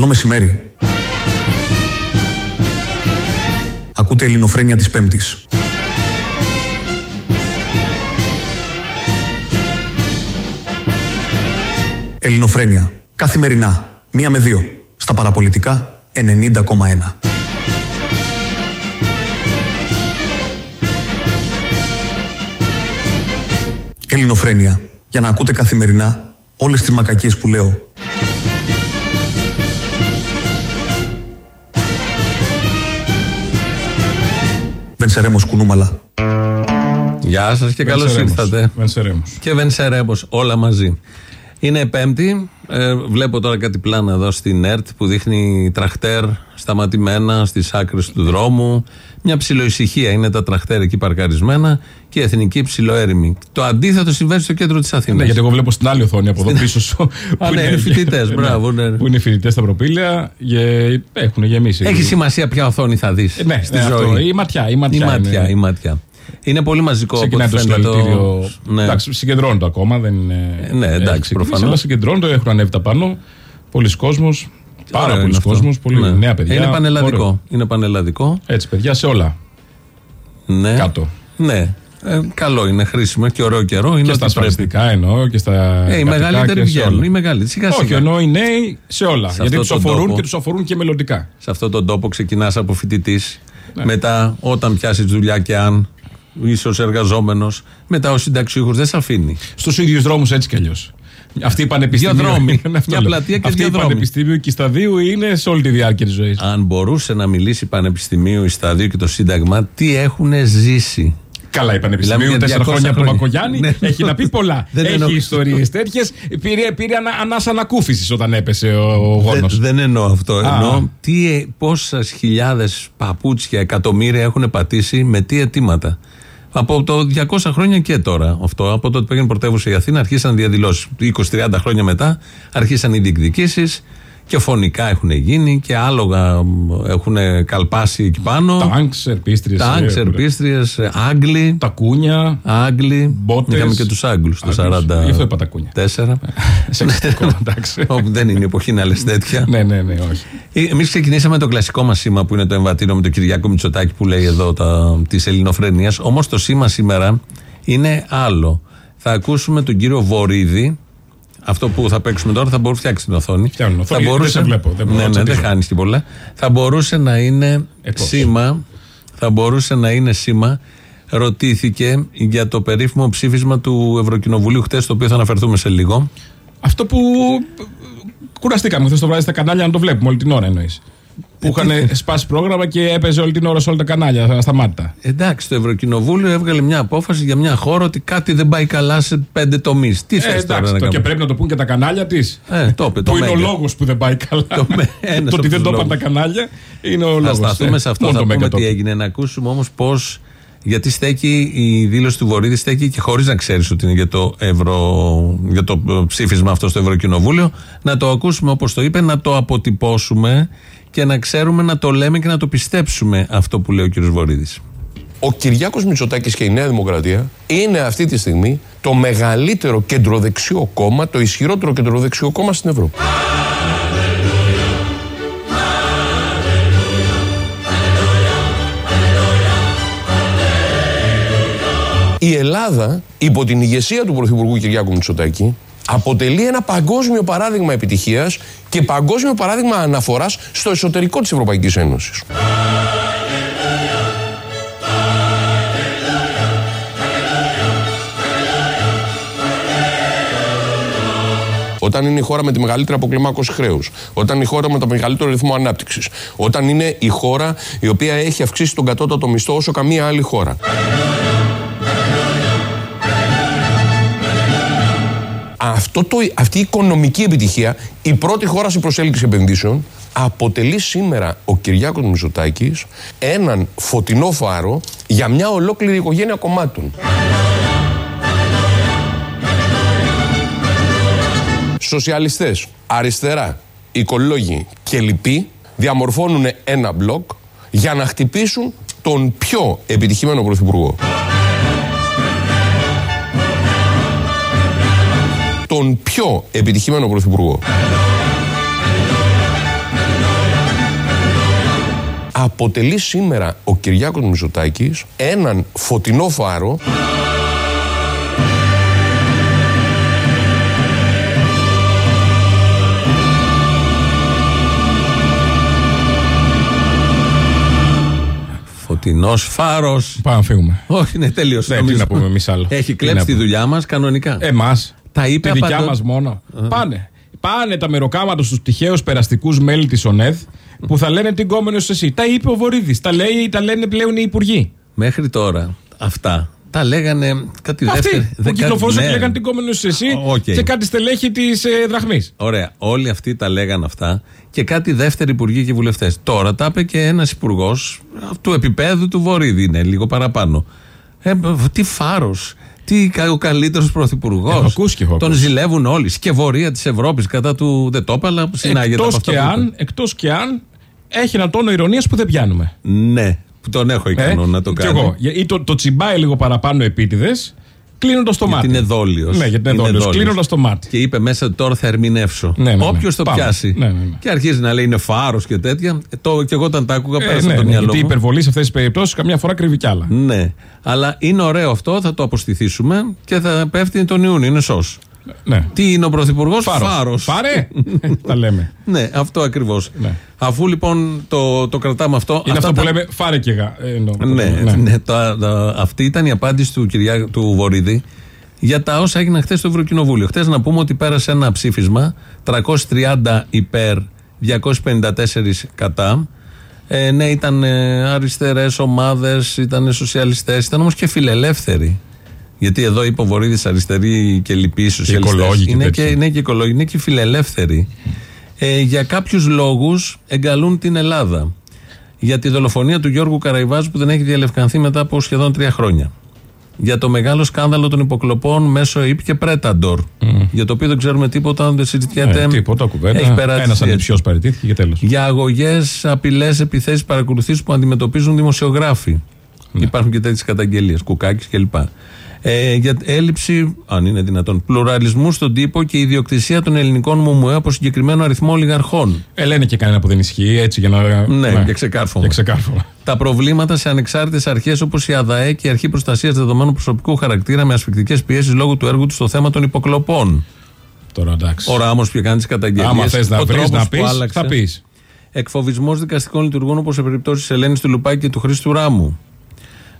Καλό μεσημέρι. Ακούτε ελληνοφρένια της Πέμπτης. Ελληνοφρένια. Καθημερινά. Μία με δύο. Στα παραπολιτικά 90,1. Ελληνοφρένια. Για να ακούτε καθημερινά όλες τις μακακίες που λέω. Βενσερέμος Κουνούμαλα. Γεια σας και καλώς ήρθατε. Βενσερέμος. Και Βενσερέμο, όλα μαζί. Είναι Πέμπτη. Ε, βλέπω τώρα κάτι πλάνα εδώ στην ΕΡΤ που δείχνει τραχτέρ σταματημένα στις άκρες του δρόμου. Μια ψιλοησυχία είναι τα τραχτέρ εκεί παρκαρισμένα και η εθνική ψιλοέρημη. Το αντίθετο συμβαίνει στο κέντρο της Αθήνας. Ναι, γιατί εγώ βλέπω στην άλλη οθόνη από εδώ πίσω σου. Α, ναι, είναι φοιτητές. Μπράβο, ναι. Που είναι φοιτητές στα προπήλαια και έχουν γεμίσει. Έχει σημασία ποια οθόνη θα δεις Ε, ναι, στη ναι, αυτό. ζωή. Η ματιά. Η Η ματιά, ματιά, είναι. η ματιά. Είναι πολύ μαζικό από Ξεκινάει ό,τι το φαίνεται συλλαλητήριο. Ναι. Εντάξει, συγκεντρώνει το ακόμα. Δεν είναι, Ε, ναι, εντάξει, έχει ξεκινήσει, προφανώς. Αλλά συγκεντρώνει το, έχουν ανέβει τα πάνω. Πολλοί κόσμος. Πάρα Ωραίο πολλοί είναι αυτό. κόσμος. Πολύ Ναι. νέα παιδιά. Είναι πανελλαδικό. Ωραίο. Είναι πανελλαδικό. Έτσι, παιδιά, σε όλα. Ναι. Κάτω. Ναι. Ε, καλό είναι, χρήσιμο και ωραίο καιρό. Είναι Και ό,τι στα πρέπει. ασφαλιστικά εννοώ και στα. Ε, οι κρατικά μεγαλύτεροι και σε βγαίνουν. όλα. Οι μεγαλύτεροι. Σιγά Όχι, σιγά. εννοώ οι νέοι σε όλα. Σε γιατί αυτό τους τον αφορούν τόπο. και τους αφορούν και μελλοντικά. Σε αυτόν τον τόπο ξεκινάς από φοιτητής. Ναι. Μετά, όταν πιάσεις δουλειά και αν ίσως εργαζόμενος, μετά ο συνταξιούχος δεν σε αφήνει. Στους ίδιους δρόμους έτσι κι αλλιώς. Αυτή η πανεπιστήμιο. Δύο δρόμοι. Είναι αυτό Μια λέω. πλατεία και Αυτή δύο η δρόμοι. πανεπιστήμιο και η σταδίου είναι σε όλη τη διάρκεια της ζωής. Αν μπορούσε να μιλήσει Πανεπιστημίου, η Σταδίου και το Σύνταγμα, τι έχουν ζήσει; Καλά, η Πανεπιστημίου Μιλάμε για τέσσερα 200 χρόνια από τον χρόνια. Μακογιάννη Ναι. έχει να πει πολλά. Δεν έχει εννοώ. ιστορίες τέτοιες. Πήρε, πήρε ανα, ανάσα ανακούφισης όταν έπεσε ο γόνος. Δεν, δεν εννοώ αυτό. Α. Εννοώ τι, πόσες χιλιάδες παπούτσια, εκατομμύρια έχουν πατήσει με τι αιτήματα. Από το 200 χρόνια και τώρα αυτό. Από τότε που έγινε πρωτεύουσα η Αθήνα, αρχίσαν διαδηλώσεις. 20-30 χρόνια μετά αρχίσαν οι διεκδικήσεις και φωνικά έχουν γίνει και άλογα έχουν καλπάσει εκεί πάνω. Τάγκ, ερπίστριε. Τάγκ, ερπίστριε, Άγγλοι. Τα κούνια. Άγγλοι. Μπότες. Είχαμε και τους Άγγλους το Άγγλους. 40. Γι' αυτό είπα τα κούνια. Σεξιστικό, εντάξει. Όπου δεν είναι η εποχή να λες τέτοια. ναι, ναι, ναι, όχι. Εμείς ξεκινήσαμε το κλασικό μας σήμα που είναι το εμβατήριο με τον Κυριάκο Μητσοτάκη που λέει εδώ της ελληνοφρενεία. Όμως το σήμα σήμερα είναι άλλο. Θα ακούσουμε τον κύριο Βορύδη. Αυτό που θα παίξουμε τώρα θα μπορούσε να φτιάξει την οθόνη. Φτιάχνω την οθόνη, θα δεν σε βλέπω, δεν μπορώ ναι, να ναι, δεν τσατίζω. χάνεις και πολλά. Θα μπορούσε να είναι Ε, πώς. σήμα. Θα μπορούσε να είναι σήμα. Ρωτήθηκε για το περίφημο ψήφισμα του Ευρωκοινοβουλίου χτες, το οποίο θα αναφερθούμε σε λίγο. Αυτό που κουραστήκαμε χθες το βράδυ στα κανάλια να το βλέπουμε όλη την ώρα εννοείς. Που είχαν σπάσει πρόγραμμα και έπαιζε όλη την ώρα σε όλα τα κανάλια, ασταμάτητα. Εντάξει, το Ευρωκοινοβούλιο έβγαλε μια απόφαση για μια χώρα ότι κάτι δεν πάει καλά σε πέντε τομείς. Τι Ε, θες τώρα εντάξει, να το και κάνουμε; πρέπει να το πούν και τα κανάλια της. Ε, το είπε, το που είναι ο Μέγκα. λόγος που δεν πάει καλά. Το με- ένας το ότι από δεν τους το είπαν τα λόγους. κανάλια είναι ο λόγος. Θα σταθούμε σε αυτό, θα πούμε τι έγινε. Να ακούσουμε όμως πώς. Γιατί στέκει η δήλωση του Βορύδη, στέκει και χωρίς να ξέρεις ότι είναι για το, Ευρω... για το ε, ψήφισμα αυτό στο Ευρωκοινοβούλιο. Να το ακούσουμε όπως το είπε, να το αποτυπώσουμε και να ξέρουμε να το λέμε και να το πιστέψουμε αυτό που λέει ο κ. Βορύδης. Ο Κυριάκος Μητσοτάκης και η Νέα Δημοκρατία είναι αυτή τη στιγμή το μεγαλύτερο κεντροδεξιό κόμμα, το ισχυρότερο κεντροδεξιό κόμμα στην Ευρώπη. Η Ελλάδα, υπό την ηγεσία του Πρωθυπουργού Κυριάκου Μητσοτάκη, αποτελεί ένα παγκόσμιο παράδειγμα επιτυχίας και παγκόσμιο παράδειγμα αναφοράς στο εσωτερικό της Ευρωπαϊκής Ένωσης. Όταν είναι η χώρα με τη μεγαλύτερη αποκλιμάκωση χρέους, όταν είναι η χώρα με το μεγαλύτερο ρυθμό ανάπτυξης, όταν είναι η χώρα η οποία έχει αυξήσει τον κατώτατο μισθό όσο καμία άλλη χώρα. Αυτό το, αυτή η οικονομική επιτυχία, η πρώτη χώρα σε προσέλκυση επενδύσεων, αποτελεί σήμερα ο Κυριάκος Μητσοτάκης έναν φωτεινό φάρο για μια ολόκληρη οικογένεια κομμάτων. Σοσιαλιστές, αριστερά, οικολόγοι και λοιποί διαμορφώνουν ένα μπλοκ για να χτυπήσουν τον πιο επιτυχημένο πρωθυπουργό. Τον πιο επιτυχημένο πρωθυπουργό. αποτελεί σήμερα ο Κυριάκος Μητσοτάκης έναν φωτεινό φάρο Φωτεινός φάρος. Πάμε να φύγουμε. Όχι, ναι, τελείωσε. Ναι, τι νομίζω. να πούμε εμείς άλλο. Έχει Τι κλέψει να τη πούμε. δουλειά μας κανονικά. Εμάς. Τα είπε Τη δικιά απαντώ- μας μόνο. Πάνε. Πάνε τα μεροκάματα στου τυχαίου περαστικούς μέλη της ΟΝΕΔ που θα λένε τι κόμενο εσύ. Τα είπε ο Βορύδης. Τα, λέει, τα λένε πλέον οι υπουργοί. Μέχρι τώρα αυτά τα λέγανε κάτι Αυτοί δεύτερη. που δεκα- κυκλοφορούσαν ναι. και λέγανε τι κόμενο εσύ Οκ. και κάτι στελέχη της ε, δραχμής. Ωραία. Όλοι αυτοί τα λέγανε αυτά και κάτι δεύτεροι υπουργοί και βουλευτές. Τώρα τα είπε και ένας υπουργός του επίπεδου του Βορύδη, είναι λίγο παραπάνω. Ε, τι φάρος. Τι κα- ο καλύτερος πρωθυπουργός. Έχω ακούσει και έχω Τον ακούσει. ζηλεύουν όλοι. Σκευωρία της Ευρώπης κατά του. Δεν το είπα, αλλά συνάγεται από Εκτός αυτά και, που είπε. αν, εκτός και αν έχει ένα τόνο ηρωνίας που δεν πιάνουμε. Ναι, που τον έχω ικανό να το Ε, κι κάνει. εγώ. Ή το, το τσιμπάει λίγο παραπάνω επίτηδες, κλείνοντας το μάτι. Γιατί είναι δόλιος. Ναι, γιατί είναι δόλιος. Κλείνοντας το μάτι. Και είπε μέσα ότι τώρα θα ερμηνεύσω. Ναι, ναι, ναι. Όποιος το Πάμε. πιάσει. Ναι, ναι, ναι. Και αρχίζει να λέει είναι φάρος και τέτοια. Ε, το, και εγώ όταν τα άκουγα, Ε, πέρασα ναι, από το ναι, μυαλό γιατί η μου. υπερβολή σε αυτές τις περιπτώσεις καμιά φορά κρύβει κι άλλα. Ναι. Αλλά είναι ωραίο αυτό, θα το αποστηθήσουμε και θα πέφτει τον Ιούνιο. Είναι σως. Ναι. Τι είναι ο Πρωθυπουργός, Φάρος. Φάρος. Φάρε! Τα λέμε. Ναι, αυτό ακριβώς. Ναι. Αφού λοιπόν το, το κρατάμε αυτό. Είναι αυτά αυτό που τα- λέμε φάρε και γα. ε, εννοώ. Ναι, ναι. τα- τα- αυτή ήταν η απάντηση του, κυρία, του Βορύδη για τα όσα έγιναν χθες στο Ευρωκοινοβούλιο. Χθες να πούμε ότι πέρασε ένα ψήφισμα 330 υπέρ, 254 κατά. Ε, ναι, ήταν ε, αριστερές ομάδες, ήταν σοσιαλιστές, ήταν όμως και φιλελεύθεροι. Γιατί εδώ είπε ο Βορύδης αριστεροί και λοιποί σοσιαλιστές. οικολόγοι και Είναι τέτοια. και, είναι και οικολόγοι, είναι και φιλελεύθεροι. Ε, για κάποιους λόγους εγκαλούν την Ελλάδα για τη δολοφονία του Γιώργου Καραϊβάζου που δεν έχει διαλευκανθεί μετά από σχεδόν τρία χρόνια. Για το μεγάλο σκάνδαλο των υποκλοπών μέσω ΙΠ και Πρέταντορ. Για το οποίο δεν ξέρουμε τίποτα, δεν συζητιέται. Ε, τίποτα κουβέντα. Έχει περάσει Ένας έτσι. ανιψιός παραιτήθηκε και τέλος. Για αγωγές, απειλές, επιθέσεις, παρακολουθήσεις που αντιμετωπίζουν δημοσιογράφοι. Ναι. Υπάρχουν και τέτοιες καταγγελίες, κουκάκι κλπ. Ε, για έλλειψη, αν είναι δυνατόν, πλουραλισμού στον τύπο και ιδιοκτησία των ελληνικών ΜΟΜΟΕ από συγκεκριμένο αριθμό ολιγαρχών. Ε, λένε και κανένα που δεν ισχύει έτσι για να. Ναι, για ξεκάρφωμα. Για ξεκάρφωμα. Τα προβλήματα σε ανεξάρτητες αρχές όπως η ΑΔΑΕ και η Αρχή Προστασίας Δεδομένων Προσωπικού Χαρακτήρα με ασφικτικές πιέσεις λόγω του έργου τους στο θέμα των υποκλοπών. Τώρα εντάξει. Ο Ράμο που κάνει τις καταγγελίες. Άμα θες να βρεις να πεις, θα πεις. Εκφοβισμός δικαστικών λειτουργών όπως σε περιπτώσεις Ελένης του Λουπάκη και του Χρήστου Ράμου.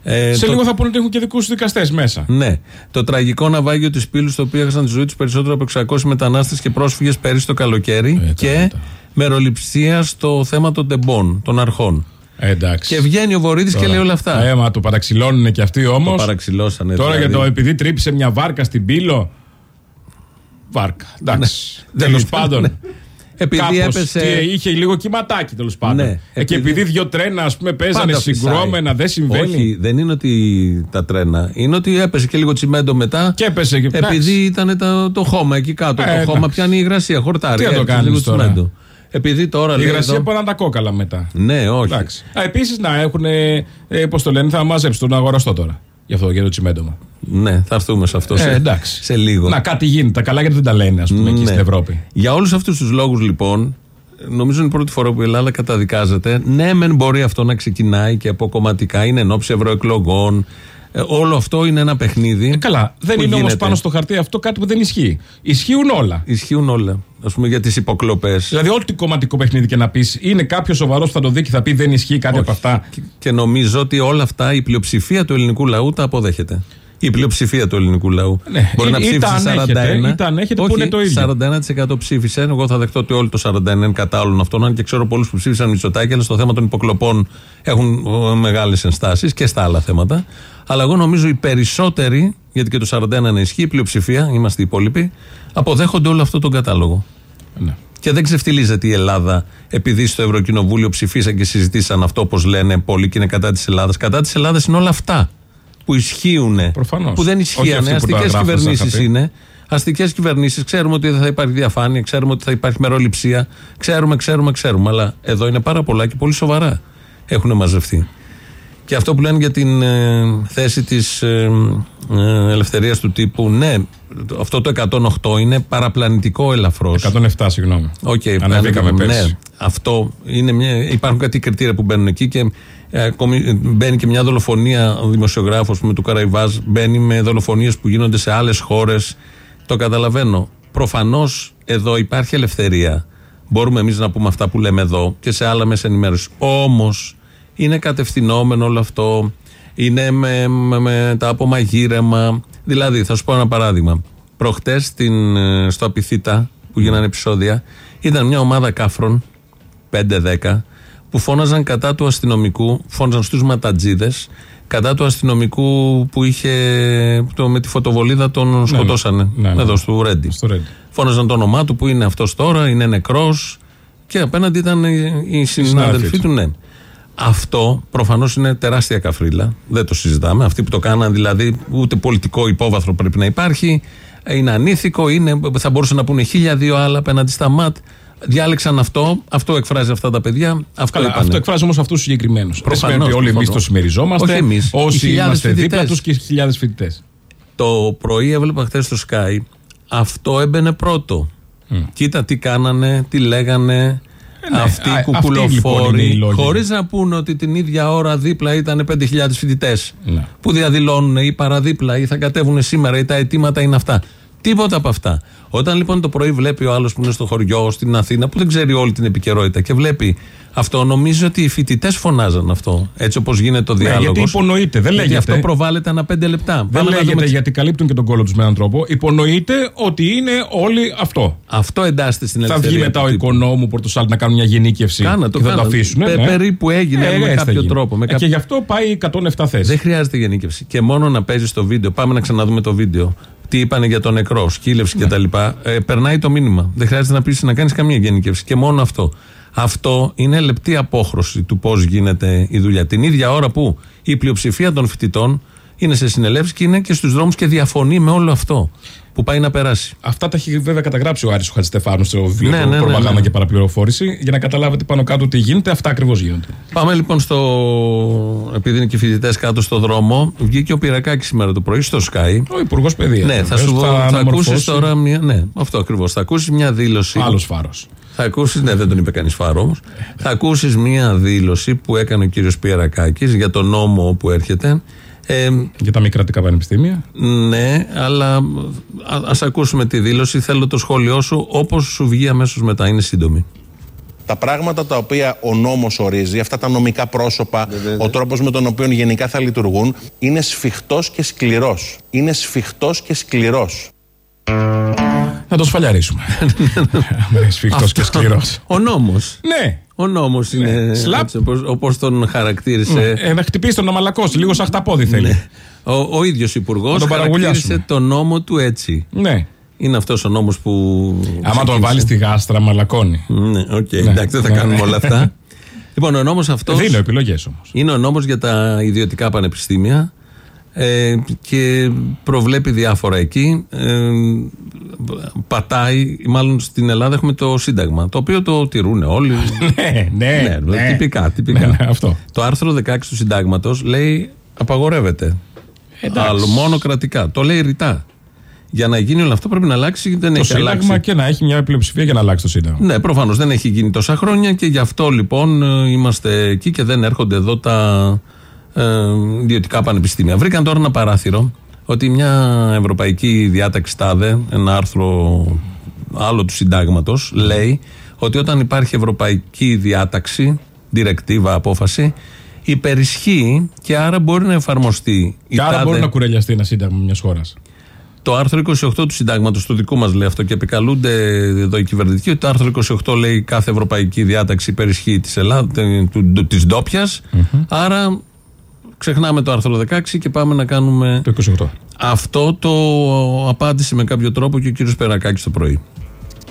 Ε, Σε το- λίγο θα πούνε ότι έχουν και δικούς δικαστές μέσα. Ναι. Το τραγικό ναυάγιο της Πύλου, στο οποίο έχασαν τη ζωή τους περισσότερο από 600 μετανάστες και πρόσφυγες πέρυσι το καλοκαίρι. Ε, τα- και τα. μεροληψία στο θέμα των τεμπών, των αρχών. Ε, εντάξει. Και βγαίνει ο Βορύδης και Τώρα. λέει όλα αυτά. Ε, μα το παραξηλώνουν και αυτοί όμως. Το παραξηλώσανε. Τώρα δηλαδή. για το επειδή τρύπησε μια βάρκα στην πύλο. Βάρκα. Εντάξει. Ναι. Τέλος Δεν- πάντων. Ναι. Επειδή Κάπως, έπεσε. τι, είχε λίγο κυματάκι τέλος πάντων. Ναι, Ε, και επειδή- επειδή δύο τρένα ας πούμε παίζανε Πάντα φυσάει. συγκρόμενα, δεν συμβαίνει. Όχι, δεν είναι ότι τα τρένα. Είναι ότι έπεσε και λίγο τσιμέντο μετά. Και έπεσε και Επειδή ήταν το, το χώμα εκεί κάτω. Ε, το χώμα εντάξει. πιάνει η υγρασία, χορτάρι. Τι να το έπεσε κάνεις λίγο τώρα; τσιμέντο. Επειδή τώρα Η λέει. υγρασία εδώ- μπορεί να είναι τα κόκαλα μετά. Ναι, όχι. Εντάξει. Επίσης να έχουν. Ε, Πώς το λένε, θα μαζέψει τον αγοραστό τώρα. Γι' αυτό για το τσιμέντομα. Ναι, θα έρθουμε σε αυτό. Ε, σε, εντάξει. σε λίγο. Να κάτι γίνεται. Τα καλά γιατί δεν τα λένε, ας πούμε, εκεί Ναι. στην Ευρώπη. Για όλους αυτούς τους λόγους, λοιπόν, νομίζω είναι η πρώτη φορά που η Ελλάδα καταδικάζεται. Ναι, μεν μπορεί αυτό να ξεκινάει και από κομματικά, είναι εν ώψη ευρωεκλογών. Ε, όλο αυτό είναι ένα παιχνίδι. Ε, καλά. Δεν που είναι όμως γίνεται. πάνω στο χαρτί αυτό κάτι που δεν ισχύει. Ισχύουν όλα. Ισχύουν όλα. Α πούμε για τις υποκλοπές. Δηλαδή, ό,τι κομματικό παιχνίδι και να πεις, είναι κάποιος σοβαρός που θα το δει και θα πει δεν ισχύει κάτι από αυτά. Και, και νομίζω ότι όλα αυτά η πλειοψηφία του ελληνικού λαού τα αποδέχεται. Η πλειοψηφία του ελληνικού λαού. Ναι. Μπορεί Ή- να είτε ψήφισε αν 41. έχετε, είτε αν έχετε που Όχι, είναι το ίδιο. 41% ψήφισε. Εγώ θα δεχτώ ότι όλοι το 41 είναι κατά όλων αυτών. Αν και ξέρω πολλούς που ψήφισαν Μητσοτάκη, αλλά στο θέμα των υποκλοπών έχουν μεγάλες ενστάσεις και στα άλλα θέματα. Αλλά εγώ νομίζω οι περισσότεροι, γιατί και το 41 είναι ισχύει, η πλειοψηφία, είμαστε οι υπόλοιποι, αποδέχονται όλο αυτό τον κατάλογο. Ναι. Και δεν ξεφτιλίζεται η Ελλάδα επειδή στο Ευρωκοινοβούλιο ψηφίσαν και συζητήσαν αυτό όπως λένε πολλοί και είναι κατά της Ελλάδας. Κατά της Ελλάδας είναι όλα αυτά που ισχύουν. Προφανώς. Που δεν Όχι ισχύανε. αυτοί που τα Αστικές γράφουν στα κυβερνήσεις χαρτί. είναι. Αστικές κυβερνήσεις. Ξέρουμε ότι δεν θα υπάρχει διαφάνεια, ξέρουμε ότι θα υπάρχει μεροληψία. Ξέρουμε, ξέρουμε, ξέρουμε. Αλλά εδώ είναι πάρα πολλά και πολύ σοβαρά έχουν μαζευτεί. Και αυτό που λένε για την ε, θέση της ε, ε, ελευθερίας του τύπου, ναι, αυτό το 108 είναι παραπλανητικό ελαφρώς. 107, συγγνώμη. Okay, Ανεβήκαμε ναι, πέρσι. αυτό είναι μια, υπάρχουν κάτι κριτήρια που μπαίνουν εκεί και ε, ακόμη μπαίνει και μια δολοφονία ο δημοσιογράφος με του Καραϊβάζ μπαίνει με δολοφονίες που γίνονται σε άλλες χώρες το καταλαβαίνω προφανώς εδώ υπάρχει ελευθερία μπορούμε εμείς να πούμε αυτά που λέμε εδώ και σε άλλα μέσα ενημέρωσης όμως είναι κατευθυνόμενο όλο αυτό είναι με, με, με τα απομαγείρεμα δηλαδή θα σου πω ένα παράδειγμα προχτές στην, ε, στο Απιθύτα που γίνανε επεισόδια ήταν μια ομάδα κάφρων 5-10 που φώναζαν κατά του αστυνομικού, φώναζαν στους ματατζίδες κατά του αστυνομικού που είχε το, με τη φωτοβολίδα τον σκοτώσανε ναι, ναι. εδώ στο Ρέντι. Στο Ρέντι. Φώναζαν το όνομά του που είναι αυτός τώρα, είναι νεκρός και απέναντι ήταν οι, οι συνάδελφοί του. του, ναι. Αυτό προφανώς είναι τεράστια καφρίλα. Δεν το συζητάμε. Αυτοί που το κάναν δηλαδή, ούτε πολιτικό υπόβαθρο πρέπει να υπάρχει. Είναι ανήθικο, είναι, θα μπορούσαν να πούνε χίλια δύο άλλα απέναντι στα ΜΑΤ. Διάλεξαν αυτό, αυτό εκφράζει αυτά τα παιδιά. Αυτό Καλά, είπανε. αυτό εκφράζει όμως αυτούς του συγκεκριμένους. Δεν Προφανώς, σημαίνει ότι όλοι εμείς προφανώς. το συμμεριζόμαστε. Όχι εμείς. Οι Όσοι χιλιάδες είμαστε δίπλα φοιτητές. τους και οι χιλιάδες φοιτητές. Το πρωί έβλεπα χθες στο Sky. Αυτό έμπαινε πρώτο. Κοίτα τι κάνανε, τι λέγανε. Αυτοί α- οι αυτοί, λοιπόν, είναι οι κουκουλοφόροι, λόγοι. χωρίς να πούνε ότι την ίδια ώρα δίπλα ήταν 5.000 φοιτητές Ναι. που διαδηλώνουν ή παραδίπλα ή θα κατέβουν σήμερα ή τα αιτήματα είναι αυτά. Τίποτα από αυτά. Όταν λοιπόν το πρωί βλέπει ο άλλος που είναι στο χωριό, στην Αθήνα, που δεν ξέρει όλη την επικαιρότητα και βλέπει αυτό, νομίζει ότι οι φοιτητές φωνάζαν αυτό. Έτσι όπως γίνεται το διάλογο. Ναι, γιατί υπονοείται, δεν Γιατί λέγεται. αυτό προβάλλεται ανά πέντε λεπτά. Δεν Πάμε να λέγεται δούμε- γιατί καλύπτουν και τον κόλλο τους με έναν τρόπο. Υπονοείται ότι είναι όλοι αυτό. Αυτό εντάσσεται στην Θα ελευθερία. βγει μετά του ο τύπου. οικονόμου Πορτοσάλ να κάνουν μια γενίκευση Κάνα το, και θα το κάνα. αφήσουν. Πε- περίπου έγινε, με έτσι θα κάποιο γίνει. τρόπο, με Ε, κάποιο- Και γι' αυτό πάει 107 θέσεις. Δεν χρειάζεται γενίκευση. Και μόνο να παίζει το βίντεο. Πάμε να ξαναδούμε το βίντεο. Τι είπανε για τον νεκρό, σκύλευση Ναι. κτλ. Ε, περνάει το μήνυμα. Δεν χρειάζεται να πεις να κάνεις καμία γενίκευση. Και μόνο αυτό. Αυτό είναι λεπτή απόχρωση του πώς γίνεται η δουλειά. Την ίδια ώρα που η πλειοψηφία των φοιτητών είναι σε συνελεύσεις και είναι και στους δρόμους και διαφωνεί με όλο αυτό που πάει να περάσει. Αυτά τα έχει βέβαια καταγράψει ο Άρης ο Χατζηστεφάνου στο βιβλίο Ναι, του ναι, ναι, Προπαγάνδα ναι. και Παραπληροφόρηση για να καταλάβετε πάνω κάτω τι γίνεται. Αυτά ακριβώς γίνονται. Πάμε λοιπόν στο. Επειδή είναι και φοιτητές κάτω στο δρόμο, βγήκε ο Πυρακάκης σήμερα το πρωί στο Sky. Ο Υπουργός Παιδείας. Ναι, θα σου θα, θα ακούσεις τώρα μια. Ναι, αυτό ακριβώς. Θα ακούσεις μια δήλωση. Άλλος φάρος. Θα ακούσει, ναι, δεν τον είπε κανείς φάρο όμως. θα ακούσεις μια δήλωση που έκανε ο κύριος Πιερακάκη για τον νόμο που έρχεται. Ε, Για τα μη κρατικά πανεπιστήμια. ναι, αλλά α ας ακούσουμε τη δήλωση. Θέλω το σχόλιο σου όπως σου βγει αμέσως μετά. Είναι σύντομη. Τα πράγματα τα οποία ο νόμος ορίζει, αυτά τα νομικά πρόσωπα, ο τρόπος με τον οποίο γενικά θα λειτουργούν, είναι σφιχτός και σκληρός. Είναι σφιχτός και σκληρός. Να το σφαλιαρίσουμε. Σφιχτός και σκληρός. Ο νόμος. Ναι. Ο νόμος είναι. Slap. έτσι, όπως, όπως τον χαρακτήρισε. Ε, να χτυπήσει τον να μαλακώσει. Λίγο σαν χταπόδι θέλει. Ο, ο ίδιος υπουργός Να τον χαρακτήρισε παραγουλιάσουμε. το νόμο του έτσι. Ναι. Είναι αυτός ο νόμος που. Άμα τον ξεκίνησε. βάλεις στη γάστρα, μαλακώνει. Ναι, οκ, εντάξει, δεν θα Ναι. κάνουμε όλα αυτά. λοιπόν, ο νόμος αυτό Δίνω επιλογές όμως. είναι ο νόμος για τα ιδιωτικά πανεπιστήμια ε, και προβλέπει διάφορα εκεί. Ε, πατάει, μάλλον στην Ελλάδα έχουμε το Σύνταγμα, το οποίο το τηρούν όλοι. Ναι, ναι, Ναι, ναι. τυπικά, τυπικά. Ναι, ναι, αυτό. Το άρθρο 16 του Συντάγματος λέει απαγορεύεται. Εντάξει. Άλλο, μόνο κρατικά. Το λέει ρητά. Για να γίνει όλο αυτό πρέπει να αλλάξει. Δεν Το έχει Σύνταγμα αλλάξει. και να έχει μια πλειοψηφία για να αλλάξει το Σύνταγμα. Ναι, προφανώς δεν έχει γίνει τόσα χρόνια και γι' αυτό λοιπόν ε, είμαστε εκεί και δεν έρχονται εδώ τα ε, ιδιωτικά πανεπιστήμια. Βρήκαν τώρα ένα παράθυρο ότι μια ευρωπαϊκή διάταξη τάδε, ένα άρθρο άλλο του συντάγματος, λέει ότι όταν υπάρχει ευρωπαϊκή διάταξη, διρεκτίβα, απόφαση, υπερισχύει και άρα μπορεί να εφαρμοστεί. η Και άρα τάδε- μπορεί να κουρελιαστεί ένα Σύνταγμα μιας χώρας. το άρθρο 28 του συντάγματος του δικού μας λέει αυτό και επικαλούνται εδώ οι κυβερνητικοί ότι το άρθρο 28 λέει κάθε ευρωπαϊκή διάταξη υπερισχύει της Ελλάδα, της ντόπιας. Άρα ξεχνάμε το άρθρο 16 και πάμε να κάνουμε. Το 28. Αυτό το απάντησε με κάποιο τρόπο και ο κύριος Περακάκης το πρωί.